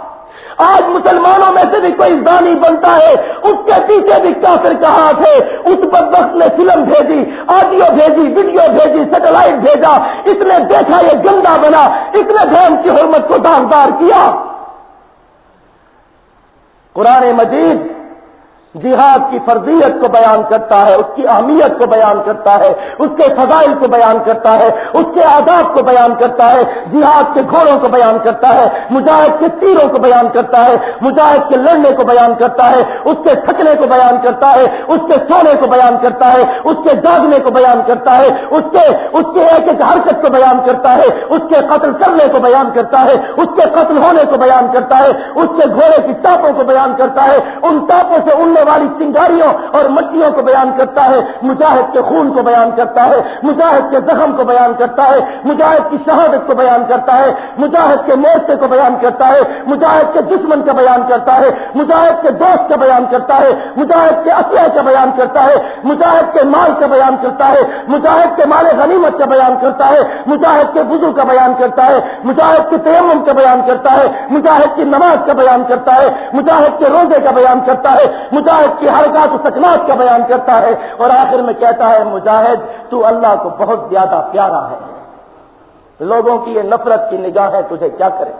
Speaker 1: آج مسلمانوں میں سے بھی کوئی زانی بنتا ہے، اس کے پیچھے بھی کافر کا ہاتھ ہے۔ اس پر وقت نے فلم بھیجی، آڈیو بھیجی، ویڈیو بھیجی، سیٹلائٹ بھیجا۔ اس نے دیکھا یہ گندا بنا، اس نے دھرم کی حرمت کو داغدار کیا۔ قرآن مجید جہاد کی فرضیت کو بیان کرتا ہے اس کی اہمیت کو بیان کرتا ہے اس کے فضائل کو بیان کرتا ہے اس کے آداب کو بیان کرتا ہے جہاد کے گھوڑوں کو بیان کرتا ہے مجاہد کے تیروں کو بیان کرتا ہے مجاہد کے لڑنے کو بیان کرتا ہے اس کے تھکنے کو بیان کرتا ہے اس کے سونے کو بیان کرتا ہے اس کے جاگنے کو بیان کرتا ہے اس کے اس کے ایک ایک حرکت کو بیان کرتا ہے اس کے قتل کرنے کو بیان کرتا ہے اس کے قتل ہونے کو بیان کرتا ہے اس کے گھوڑے کی ٹاپوں کو بیان کرتا ہے ان ٹاپوں سے ان والی چنگاریوں اور مٹیوں کو بیان کرتا ہے مجاہد کے خون کو بیان کرتا ہے مجاہد کے زخم کو بیان کرتا ہے مجاہد کی شہادت کو بیان کرتا ہے مجاہد کے مورچے کو بیان کرتا ہے مجاہد کے دشمن کا بیان کرتا ہے مجاہد کے دوست کا بیان کرتا ہے مجاہد کے اسلحے کا بیان کرتا ہے مجاہد کے مال کا بیان کرتا ہے مجاہد کے مال غنیمت کا بیان کرتا ہے مجاہد کے وضو کا بیان کرتا ہے مجاہد کے تیمم کا بیان کرتا ہے مجاہد کی نماز کا بیان کرتا ہے مجاہد کے روزے کا بیان کرتا ہے مجاہد کی حرکات و سکنات کا بیان کرتا ہے اور آخر میں کہتا ہے، مجاہد، تو اللہ کو بہت زیادہ پیارا ہے۔ لوگوں کی یہ نفرت کی نگاہ ہے، تجھے کیا کرے؟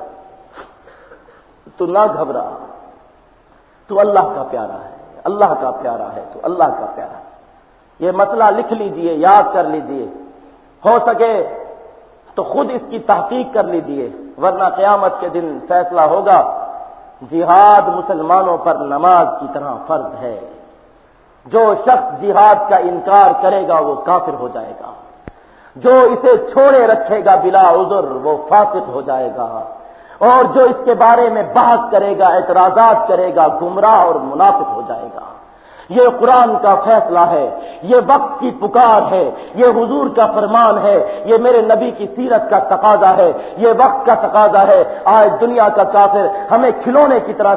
Speaker 1: تو نہ گھبرا۔ تو اللہ کا پیارا ہے۔ اللہ کا پیارا ہے، تو اللہ کا پیارا ہے۔ یہ مسئلہ لکھ لیجیے، یاد کر لیجیے۔ ہو سکے تو خود اس کی تحقیق کر لیجیے، ورنہ قیامت کے دن فیصلہ ہوگا۔ جہاد مسلمانوں پر نماز کی طرح فرض ہے۔ جو شخص جہاد کا انکار کرے گا، وہ کافر ہو جائے گا۔ جو اسے چھوڑے رکھے گا بلا عذر، وہ فاسق ہو جائے گا۔ اور جو اس کے بارے میں بحث کرے گا، اعتراضات کرے گا، گمراہ اور منافق ہو جائے گا۔ یہ قرآن کا فیصلہ ہے، یہ وقت کی پکار ہے، یہ حضور کا فرمان ہے، یہ میرے نبی کی سیرت کا تقاضا ہے، یہ وقت کا تقاضا ہے، آج دنیا کا کافر ہمیں کھلونے کی طرح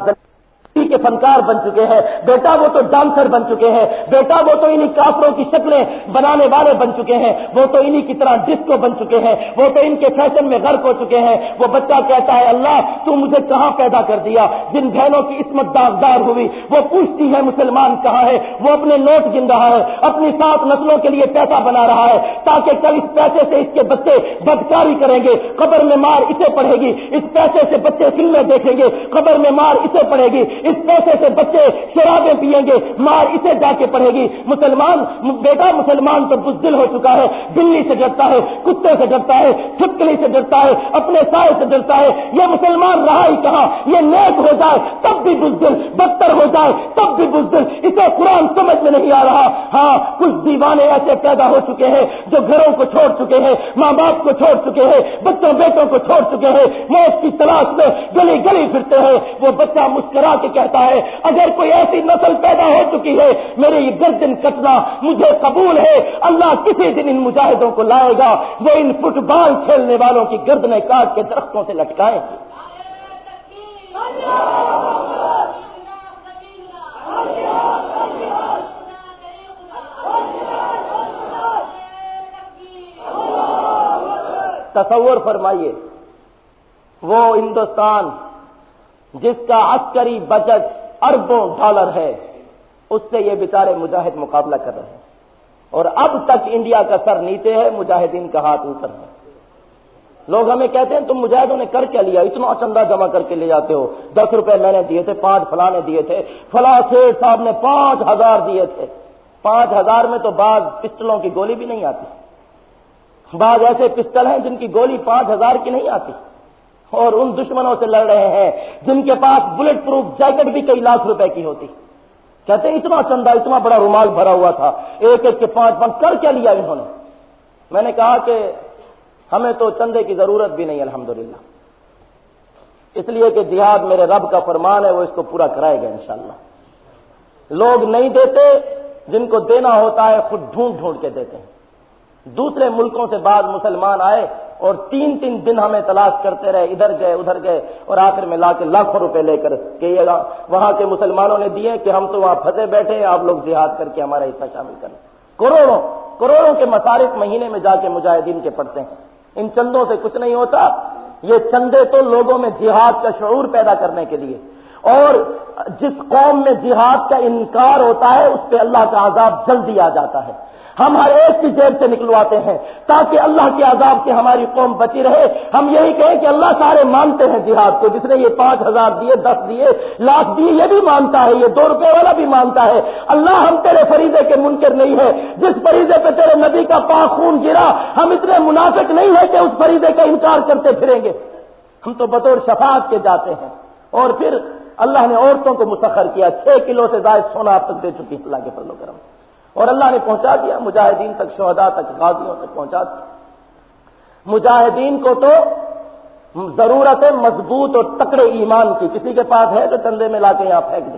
Speaker 1: کے فنکار بن چکے ہیں۔ بیٹا وہ تو ڈانسر بن چکے ہیں۔ بیٹا وہ تو انہی کافروں کی شکلیں بنانے والے بن چکے ہیں۔ وہ تو انہی کی طرح ڈسکو بن چکے ہیں۔ وہ تو ان کے فیشن میں غرق ہو چکے ہیں۔ وہ بچہ کہتا ہے، اللہ، تو مجھے کہاں پیدا کر دیا؟ جن بہنوں کی اسمت داغدار ہوئی، وہ پوچھتی ہے مسلمان کہاں ہے؟ وہ اپنے نوٹ گن رہا ہے، اپنی سات نسلوں کے لیے پیسہ بنا رہا ہے، تاکہ کل اس پیسے سے اس کے بچے بدکاری کریں گے۔ قبر میں مار اسے پڑے گی، اس پیسے سے بچے فلمیں دیکھیں گے۔ قبر میں مار اسے پڑے گی۔ اس پیسے سے بچے شرابیں پیئیں گے، مار اسے جا کے پڑھے گی۔ مسلمان، بیٹا مسلمان تو بزدل ہو چکا ہے، بلی سے ڈرتا ہے، کتے سے ڈرتا ہے چھپکلی سے ڈرتا ہے، اپنے سائے سے ڈرتا ہے۔ یہ مسلمان رہا ہی کہاں؟ یہ نیک ہو جائے تب بھی بزدل، بدتر ہو جائے تب بھی بزدل۔ اسے قرآن سمجھ میں نہیں آ رہا۔ ہاں کچھ دیوانے ایسے پیدا ہو چکے ہیں جو گھروں کو چھوڑ چکے ہیں، ماں باپ کو چھوڑ چکے ہیں، بچوں بیٹوں کو چھوڑ چکے ہیں۔ موت کی تلاش میں گلی گلی پھرتے ہیں۔ وہ بچہ مسکرا کے کہتا ہے، اگر کوئی ایسی نسل پیدا ہو چکی ہے، میرے یہ گردن کٹنا مجھے قبول ہے، اللہ کسی دن ان مجاہدوں کو لائے گا، وہ ان فٹ بال کھیلنے والوں کی گردنیں کاٹ کے درختوں سے لٹکائیں گے۔ تصور فرمائیے، وہ ہندوستان جس کا عسکری بجٹ اربوں ڈالر ہے، اس سے یہ بیچارے مجاہد مقابلہ کر رہے ہیں۔ اور اب تک انڈیا کا سر نیچے ہے، مجاہدین کا ہاتھ اوپر ہے۔ لوگ ہمیں کہتے ہیں، تم مجاہدوں نے کر کیا لیا؟ اتنا چندہ جمع کر کے لے جاتے ہو۔ دس روپے میں نے دیے تھے، پانچ فلاں نے دیے تھے۔ فلاں سیٹ صاحب نے پانچ ہزار دیے تھے۔ پانچ ہزار میں تو بعض پسٹلوں کی گولی بھی نہیں آتی۔ بعض ایسے پسٹل ہیں جن کی گولی پانچ ہزار کی نہیں آتی۔ اور ان دشمنوں سے لڑ رہے ہیں، جن کے پاس بلٹ پروف جیکٹ بھی کئی لاکھ روپے کی ہوتی۔ کہتے ہیں، اتنا چندہ، اتنا بڑا رومال بھرا ہوا تھا، ایک ایک کے پانچ پانچ کر کیا لیا انہوں نے؟ میں نے کہا کہ ہمیں تو چندے کی ضرورت بھی نہیں، الحمدللہ۔ اس لیے کہ جہاد میرے رب کا فرمان ہے، وہ اس کو پورا کرائے گا انشاءاللہ۔ لوگ نہیں دیتے، جن کو دینا ہوتا ہے، خود ڈھونڈ ڈھونڈ کے دیتے ہیں۔ دوسرے ملکوں سے بعد مسلمان آئے اور تین تین دن ہمیں تلاش کرتے رہے، ادھر گئے ادھر گئے، اور آخر میں لا کے لاکھوں روپے لے کر کہیے گا وہاں کے مسلمانوں نے دیے کہ ہم تو وہاں پھنسے بیٹھے ہیں، آپ لوگ جہاد کر کے ہمارا حصہ شامل کریں۔ کروڑوں کروڑوں کے مصارف مہینے میں جا کے مجاہدین کے پڑتے ہیں۔ ان چندوں سے کچھ نہیں ہوتا۔ یہ چندے تو لوگوں میں جہاد کا شعور پیدا کرنے کے لیے۔ اور جس قوم میں جہاد کا انکار ہوتا ہے، اس پہ اللہ کا عذاب جلدی آ جاتا ہے۔ ہم ہر ایک کی جیب سے نکلواتے ہیں تاکہ اللہ کے عذاب سے ہماری قوم بچی رہے۔ ہم یہی کہیں کہ اللہ سارے مانتے ہیں جہاد کو، جس نے یہ پانچ ہزار دیے، دس دیے، لاکھ دیے، یہ بھی مانتا ہے، یہ دو روپے والا بھی مانتا ہے۔ اللہ ہم تیرے فریضے کے منکر نہیں ہے۔ جس فریضے پہ تیرے نبی کا پاک خون گرا، ہم اتنے منافق نہیں ہے کہ اس فریضے کا انکار کرتے پھریں گے۔ ہم تو بطور شفاعت کے جاتے ہیں۔ اور پھر اللہ نے عورتوں کو مسخر کیا، چھ کلو سے زائد سونا اب تک دے چکی اللہ کے فضل و کرم سے۔ اور اللہ نے پہنچا دیا، مجاہدین تک شہدا تک، غازیوں تک پہنچا دیا۔ مجاہدین کو تو ضرورت ہے مضبوط اور تکڑے ایمان کی۔ کسی کے پاس ہے تو چندے میں لا کے یہاں پھینک دے۔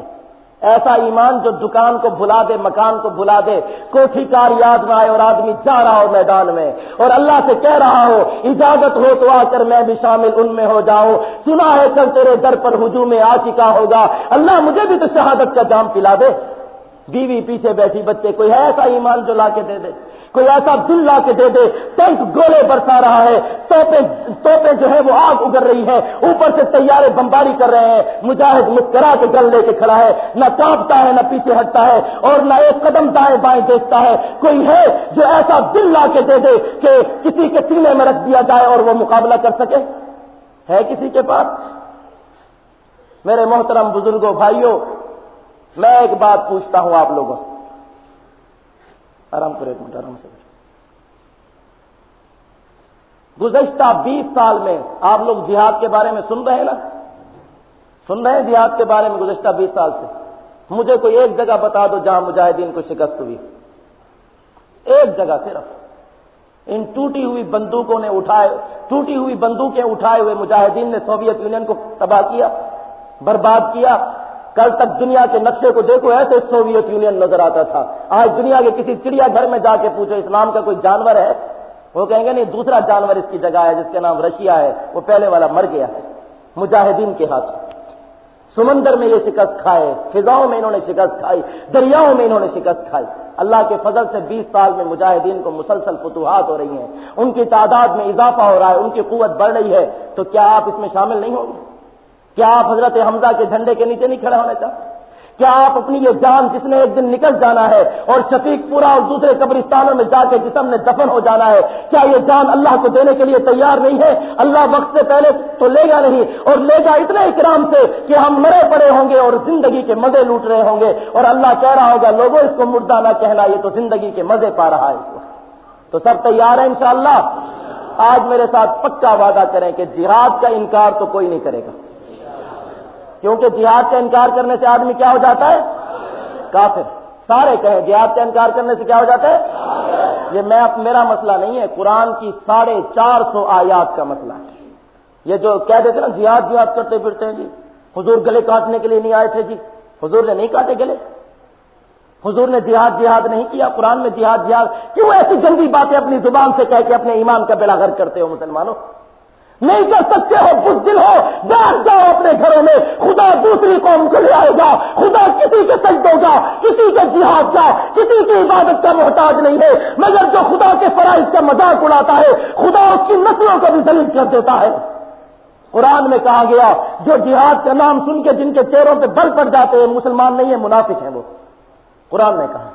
Speaker 1: ایسا ایمان جو دکان کو بھلا دے، مکان کو بھلا دے۔ کوٹھی کار یاد نہ آئے اور آدمی جا رہا ہو میدان میں۔ اور اللہ سے کہہ رہا ہو، اجازت ہو تو آ کر میں بھی شامل ان میں ہو جاؤں۔ سنا ہے کل تیرے در پر ہجوم آ چکا ہوگا۔ اللہ مجھے بھی تو شہادت کا جام پلا دے۔ بیوی پیچھے بیٹھی بچے، کوئی ایسا ایمان جو لا کے دے دے، کوئی ایسا دل لا کے دے دے، ٹینک گولے برسا رہا ہے توپے توپے جو ہے وہ آگ اگر رہی ہے اوپر سے تیارے بمباری کر رہے ہیں، مجاہد مسکرا کے گل لے کے کھڑا ہے، نہ کانپتا ہے، نہ پیچھے ہٹتا ہے، اور نہ ایک قدم دائیں بائیں دیکھتا ہے، کوئی ہے جو ایسا دل لا کے دے دے کہ کسی کے سینے میں رکھ دیا جائے اور وہ مقابلہ کر سکے۔ ہے کسی کے پاس؟ میرے محترم بزرگوں، بھائیوں میں ایک بات پوچھتا ہوں آپ لوگوں سے۔ آرام کرو ایک منٹ، آرام سے گزشتہ بیس سال میں آپ لوگ جہاد کے بارے میں سن رہے ہیں نا؟ سن رہے ہیں جہاد کے بارے میں گزشتہ بیس سال سے۔ مجھے کوئی ایک جگہ بتا دو جہاں مجاہدین کو شکست ہوئی۔ ایک جگہ صرف۔ ان ٹوٹی ہوئی بندوقوں نے اٹھائے، ٹوٹی ہوئی بندوقیں اٹھائے ہوئے مجاہدین نے سوویت یونین کو تباہ کیا، برباد کیا۔ کل تک دنیا کے نقشے کو دیکھو، ایسے سوویت یونین نظر آتا تھا۔ آج دنیا کے کسی چڑیا گھر میں جا کے پوچھو، اسلام کا کوئی جانور ہے؟ وہ کہیں گے، نہیں، دوسرا جانور اس کی جگہ ہے جس کے نام رشیا ہے، وہ پہلے والا مر گیا ہے۔ مجاہدین کے ہاتھ۔ سمندر میں یہ شکست کھائے، فضاؤں میں انہوں نے شکست کھائی، دریاؤں میں انہوں نے شکست کھائی۔ اللہ کے فضل سے بیس سال میں مجاہدین کو مسلسل فتوحات ہو رہی ہیں۔ ان کی تعداد میں اضافہ ہو رہا ہے، ان کی قوت بڑھ رہی ہے۔ تو کیا آپ اس میں شامل نہیں ہوں گے؟ کیا آپ حضرت حمزہ کے جھنڈے کے نیچے نہیں کھڑے ہونے چاہتے؟ کیا آپ اپنی یہ جان جس نے ایک دن نکل جانا ہے اور شفیق پورا اور دوسرے قبرستانوں میں جا کے جسم نے دفن ہو جانا ہے، کیا یہ جان اللہ کو دینے کے لیے تیار نہیں ہے؟ اللہ وقت سے پہلے تو لے گا نہیں، اور لے گا اتنے اکرام سے کہ ہم مرے پڑے ہوں گے اور زندگی کے مزے لوٹ رہے ہوں گے۔ اور اللہ کہہ رہا ہوگا، لوگوں، اس کو مردہ نہ کہنا، یہ تو زندگی کے مزے پا رہا ہے اس وقت۔ تو سب تیار ہیں انشاءاللہ؟ آج میرے ساتھ پکا وعدہ کریں کہ جہاد کا انکار تو کوئی نہیں کرے گا۔ کیونکہ جہاد کا انکار کرنے سے آدمی کیا ہو جاتا ہے؟ کافر۔ سارے کہیں جہاد کا انکار کرنے سے کیا ہو جاتا ہے؟ یہ میں میرا مسئلہ نہیں ہے، قرآن کی ساڑھے چار سو آیات کا مسئلہ ہے۔ یہ جو کہہ دیتے نا، جہاد جہاد کرتے پھرتے ہیں جی۔ حضور گلے کاٹنے کے لیے نہیں آئے تھے جی۔ حضور نے نہیں کاٹے گلے۔ حضور نے جہاد جہاد نہیں کیا۔ قرآن میں جہاد جہاد۔ کیوں ایسی جلدی باتیں اپنی زبان سے کہہ کے اپنے ایمان کا بیڑا گھر کرتے ہو مسلمانوں؟ نہیں کر سکتے ہو، بزدل ہو۔ اپنے گھروں میں خدا دوسری قوم کو لے آئے گا، خدا کسی کے سجدوں کا کسی کے جہاد کا کسی کی عبادت کا محتاج نہیں ہے، مگر جو خدا کے فرائض کا مذاق اڑاتا ہے، خدا اس کی نسلوں کو بھی دلیل کر دیتا ہے۔ قرآن میں کہا گیا، جو جہاد کا نام سن کے جن کے چہروں پہ بل پڑ جاتے ہیں، مسلمان نہیں ہے منافق ہیں وہ۔ قرآن نے کہا۔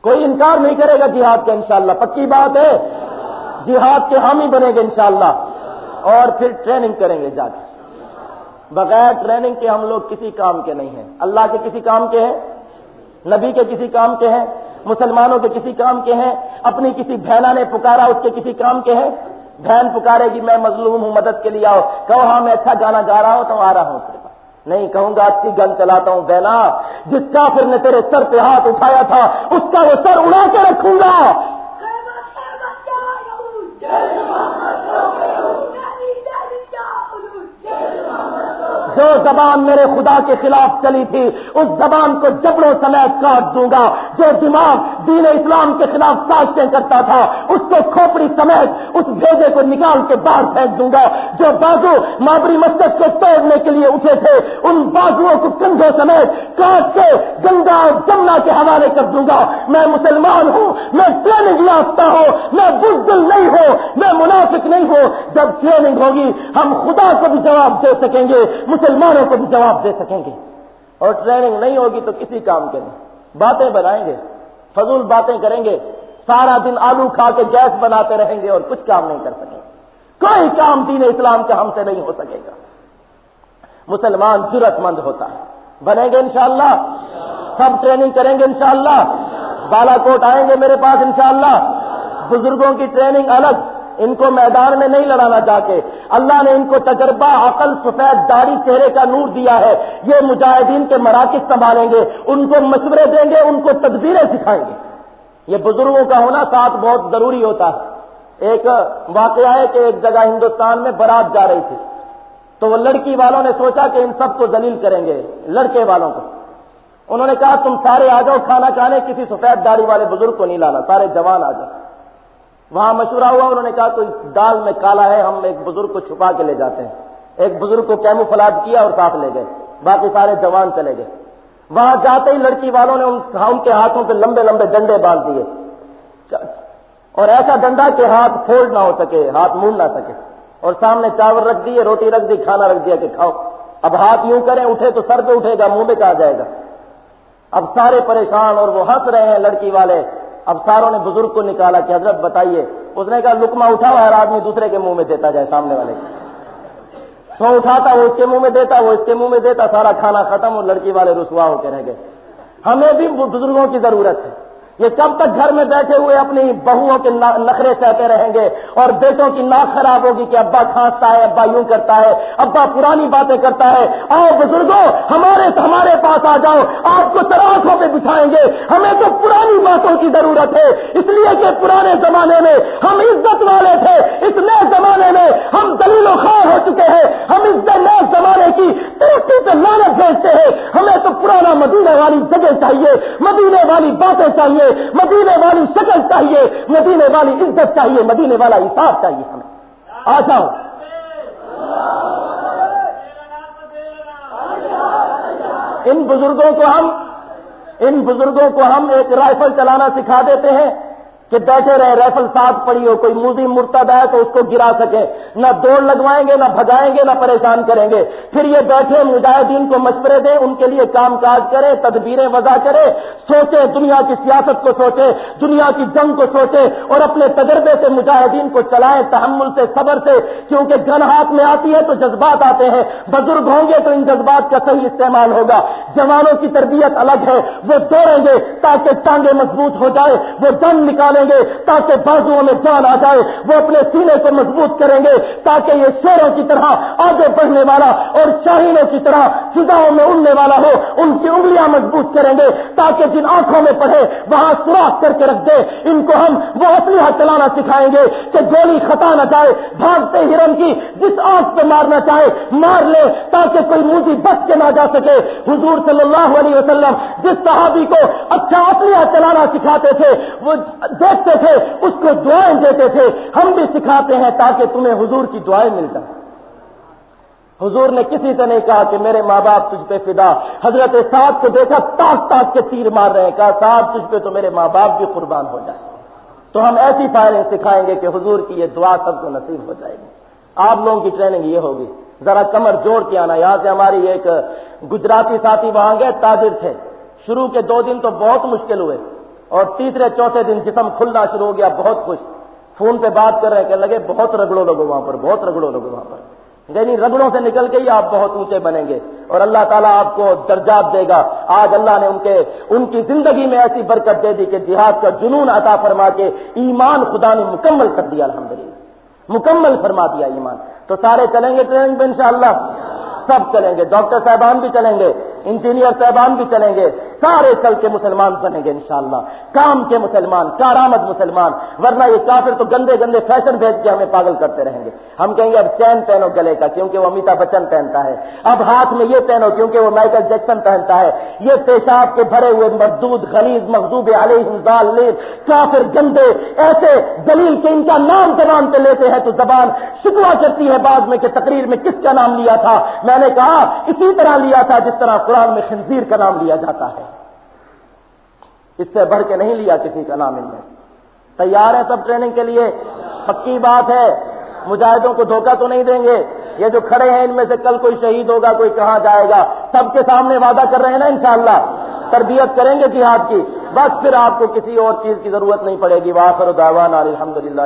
Speaker 1: کوئی انکار نہیں کرے گا جہاد کا، انشاءاللہ۔ پکی بات ہے۔ جہاد کے حامی بنے گے انشاءاللہ۔ اور پھر ٹریننگ کریں گے جا کے۔ بغیر ٹریننگ کے ہم لوگ کسی کام کے نہیں ہیں۔ اللہ کے کسی کام کے ہیں؟ نبی کے کسی کام کے ہیں؟ مسلمانوں کے کسی کام کے ہیں؟ اپنی کسی بہنا نے پکارا اس کے کسی کام کے ہیں؟ بہن پکارے گی، میں مظلوم ہوں، مدد کے لیے آؤ۔ کہو ہاں میں اچھا گانا گا رہا ہوں تو آ رہا ہوں پاس۔ نہیں، کہوں گا، اچھی گن چلاتا ہوں، بہنا۔ جس کافر نے تیرے سر پہ ہاتھ اٹھایا تھا، اس کا وہ سر اڑا کے رکھوں گا۔ جو زبان میرے خدا کے خلاف چلی تھی، اس زبان کو جبڑوں سمیت کاٹ دوں گا۔ جو دماغ دین اسلام کے خلاف سازشیں کرتا تھا، اس کو کھوپڑی سمیت اس بھیجے کو نکال کے باہر پھینک دوں گا۔ جو بازو مابری مسجد کو توڑنے کے لیے اٹھے تھے، ان بازوؤں کو کندھوں سمیت کاٹ کے گنگا اور جمنا کے حوالے کر دوں گا۔ میں مسلمان ہوں، میں ٹریننگ یافتہ ہوں، میں بزدل نہیں ہوں، میں منافق نہیں ہوں۔ جب ٹریننگ ہوگی، ہم خدا کو بھی جواب دے سکیں گے۔ مسلمانوں کو بھی جواب دے سکیں گے اور ٹریننگ نہیں ہوگی تو کسی کام کے نہیں باتیں بنائیں گے۔ فضول باتیں کریں گے۔ سارا دن آلو کھا کے گیس بناتے رہیں گے اور کچھ کام نہیں کر سکیں۔ گے کوئی کام دین اسلام کا ہم سے نہیں ہو سکے گا۔ مسلمان ضرورت مند ہوتا ہے۔ بنیں گے انشاءاللہ۔ سب ٹریننگ کریں گے انشاءاللہ۔ بالا کوٹ آئیں گے میرے پاس انشاءاللہ۔ بزرگوں کی ٹریننگ الگ۔ ان کو میدان میں نہیں لڑانا چاہ کے اللہ نے ان کو تجربہ، عقل، سفید داڑھی، چہرے کا نور دیا ہے۔ یہ مجاہدین کے مراکز سنبھالیں گے، ان کو مشورے دیں گے، ان کو تدبیریں سکھائیں گے۔ یہ بزرگوں کا ہونا ساتھ بہت ضروری ہوتا ہے۔ ایک واقعہ ہے کہ ایک جگہ ہندوستان میں برات جا رہی تھی۔ تو وہ لڑکی والوں نے سوچا کہ ان سب کو دلیل کریں گے، لڑکے والوں کو۔ انہوں نے کہا، تم سارے آ جاؤ، کھانا کھانے کسی سفید داڑھی والے بزرگ کو نہیں لانا، سارے جوان آ جاؤ۔ وہاں مشورہ ہوا، انہوں نے کہا کوئی دال میں کالا ہے، ہم ایک بزرگ کو چھپا کے لے جاتے ہیں۔ ایک بزرگ کو کیمو فلاج کیا اور ساتھ لے گئے۔ باقی سارے جوان چلے گئے۔ وہاں جاتے ہی لڑکی والوں نے ان ہاں، کے ہاتھوں پہ لمبے لمبے ڈنڈے باندھ دیے۔ اور ایسا ڈنڈا کہ ہاتھ فولڈ نہ ہو سکے، ہاتھ مون نہ سکے۔ اور سامنے چاول رکھ دیے، روٹی رکھ دی، کھانا رکھ دیا کہ کھاؤ۔ اب ہاتھ یوں کریں، اٹھے تو سر پہ اٹھے گا، منہ میں کہا جائے گا۔ اب سارے پریشان اور وہ ہنس رہے ہیں لڑکی والے۔ اب ساروں نے بزرگ کو نکالا کہ حضرت بتائیے۔ اس نے کہا لکما اٹھا ہوا ہر آدمی دوسرے کے منہ میں دیتا جائے، سامنے والے۔ سو اٹھاتا، وہ اس کے منہ میں دیتا، وہ اس کے منہ میں دیتا، سارا کھانا ختم اور لڑکی والے رسوا ہو کے رہ گئے۔ ہمیں بھی بزرگوں کی ضرورت ہے۔ یہ کب تک گھر میں بیٹھے ہوئے اپنی بہوؤں کے نخرے سہتے رہیں گے اور بیٹوں کی ناک خراب ہوگی کہ ابا کھانستا ہے، ابا یوں کرتا ہے، ابا پرانی باتیں کرتا ہے۔ آؤ بزرگوں، ہمارے ہمارے پاس آ جاؤ۔ آپ کو سراخوں پہ بٹھائیں گے۔ ہمیں تو پرانی باتوں کی ضرورت ہے۔ اس لیے کہ پرانے زمانے میں ہم عزت والے تھے۔ اس نئے زمانے میں ہم دلیل و خواہ ہو چکے ہیں۔ ہم اس نئے زمانے کی ترقی پہ لانت بھیجتے ہیں۔ ہمیں تو پرانا مدینے والی جگہ چاہیے، مدینے والی باتیں چاہیے۔ مدینے والی شکل چاہیے، مدینے والی عزت چاہیے، مدینے والا حساب چاہیے ہمیں۔ آ جاؤ۔ ان بزرگوں کو ہم، ان بزرگوں کو ہم ایک رائفل چلانا سکھا دیتے ہیں۔ کہ بیٹھے رہے ریفل ساتھ پڑی ہو، کوئی موزی مرتد ہے تو اس کو گرا سکے۔ نہ دوڑ لگوائیں گے، نہ بھگائیں گے، نہ پریشان کریں گے۔ پھر یہ بیٹھے مجاہدین کو مشورے دیں، ان کے لیے کام کاج کرے، تدبیریں وضع کرے، سوچے دنیا کی سیاست کو سوچے، دنیا کی جنگ کو سوچے اور اپنے تجربے سے مجاہدین کو چلائیں تحمل سے، صبر سے۔ کیونکہ گن ہاتھ میں آتی ہے تو جذبات آتے ہیں۔ بزرگ ہوں گے تو ان جذبات کا صحیح استعمال ہوگا۔ جوانوں کی تربیت الگ ہے، وہ دوڑیں گے تاکہ ٹانگیں مضبوط ہو جائے وہ جنگ نکالے نکالیں گے تاکہ بازوؤں میں جان آ جائے، وہ اپنے سینے کو مضبوط کریں گے تاکہ یہ شیروں کی طرح آگے بڑھنے والا اور شاہینوں کی طرح فضاؤں میں اڑنے والا ہو، ان کی انگلیاں مضبوط کریں گے تاکہ جن آنکھوں میں پڑھے وہاں سوراخ کر کے رکھ دے۔ ان کو ہم وہ اسلحہ چلانا سکھائیں گے کہ گولی خطا نہ جائے، بھاگتے ہرن کی، جس آنکھ پہ مارنا چاہے مار لے تاکہ کوئی موزی بچ کے نہ جا سکے۔ حضور صلی اللہ علیہ وسلم جس صحابی کو اچھا اسلحہ چلانا سکھاتے تھے، وہ دیکھتے تھے، اس کو دعائیں دیتے تھے۔ ہم بھی سکھاتے ہیں تاکہ تمہیں حضور کی دعائیں مل جائیں۔ حضور نے کسی سے نہیں کہا کہ میرے ماں باپ تجھ پہ فدا۔ حضرت صاحب کو دیکھا، تاک تاک کے تیر مار رہے ہیں۔ کہا صاحب تجھ پہ تو میرے ماں باپ بھی قربان ہو جائیں۔ تو ہم ایسی فائریں سکھائیں گے کہ حضور کی یہ دعا سب کو نصیب ہو جائے گی۔ آپ لوگوں کی ٹریننگ یہ ہوگی۔ ذرا کمر جوڑ کے آنا۔ یہاں سے ہماری ایک گجراتی ساتھی وہاں گئے، تاجر تھے۔ شروع کے دو دن تو بہت مشکل ہوئے۔ اور تیسرے چوتھے دن جسم کھلنا شروع ہو گیا، بہت خوش۔ فون پہ بات کر رہے ہیں کہ لگے، بہت رگڑو لوگو وہاں پر، بہت رگڑو لوگو وہاں پر۔ یعنی رگڑوں سے نکل کے ہی آپ بہت اونچے بنیں گے۔ اور اللہ تعالیٰ آپ کو درجات دے گا۔ آج اللہ نے ان کے، ان کی زندگی میں ایسی برکت دے دی کہ جہاد کا جنون عطا فرما کے ایمان خدا نے مکمل کر دیا، الحمدللہ۔ مکمل فرما دیا ایمان۔ تو سارے چلیں گے ٹریننگ پہ انشاءاللہ؟ سب چلیں گے۔ ڈاکٹر صاحبان بھی چلیں گے۔ انجینئر صاحبان بھی چلیں گے، سارے چل کے مسلمان بنیں گے انشاءاللہ۔ کام کے مسلمان، کارآمد مسلمان، ورنہ یہ کافر تو گندے گندے فیشن بھیج کے ہمیں پاگل کرتے رہیں گے۔ ہم کہیں گے اب چین پہنو گلے کا، کیونکہ وہ امیتابھ بچن پہنتا ہے۔ اب ہاتھ میں یہ پہنو کیونکہ وہ مائیکل جیکسن پہنتا ہے۔ یہ پیشاب کے بھرے ہوئے مردود خلیز مخدوب علیہ کافر گندے ایسے دلیل کے ان کا نام زبان پہ لیتے ہیں تو زبان شکوا کرتی ہے بعد میں کہ تقریر میں کس کا نام لیا تھا۔ میں نے کہا، اسی طرح لیا تھا جس طرح قرآن میں خنزیر کا نام لیا جاتا ہے۔ اس سے بڑھ کے نہیں لیا کسی کا نام ان میں۔ تیار ہے سب ٹریننگ کے لیے؟ پکی بات ہے۔ مجاہدوں کو دھوکہ تو نہیں دیں گے۔ یہ جو کھڑے ہیں ان میں سے کل کوئی شہید ہوگا، کوئی کہاں جائے گا؟ سب کے سامنے وعدہ کر رہے ہیں نا انشاءاللہ۔ تربیت کریں گے جہاد کی۔ بس پھر آپ کو کسی اور چیز کی ضرورت نہیں پڑے گی۔ واخر دعوانا الحمد للہ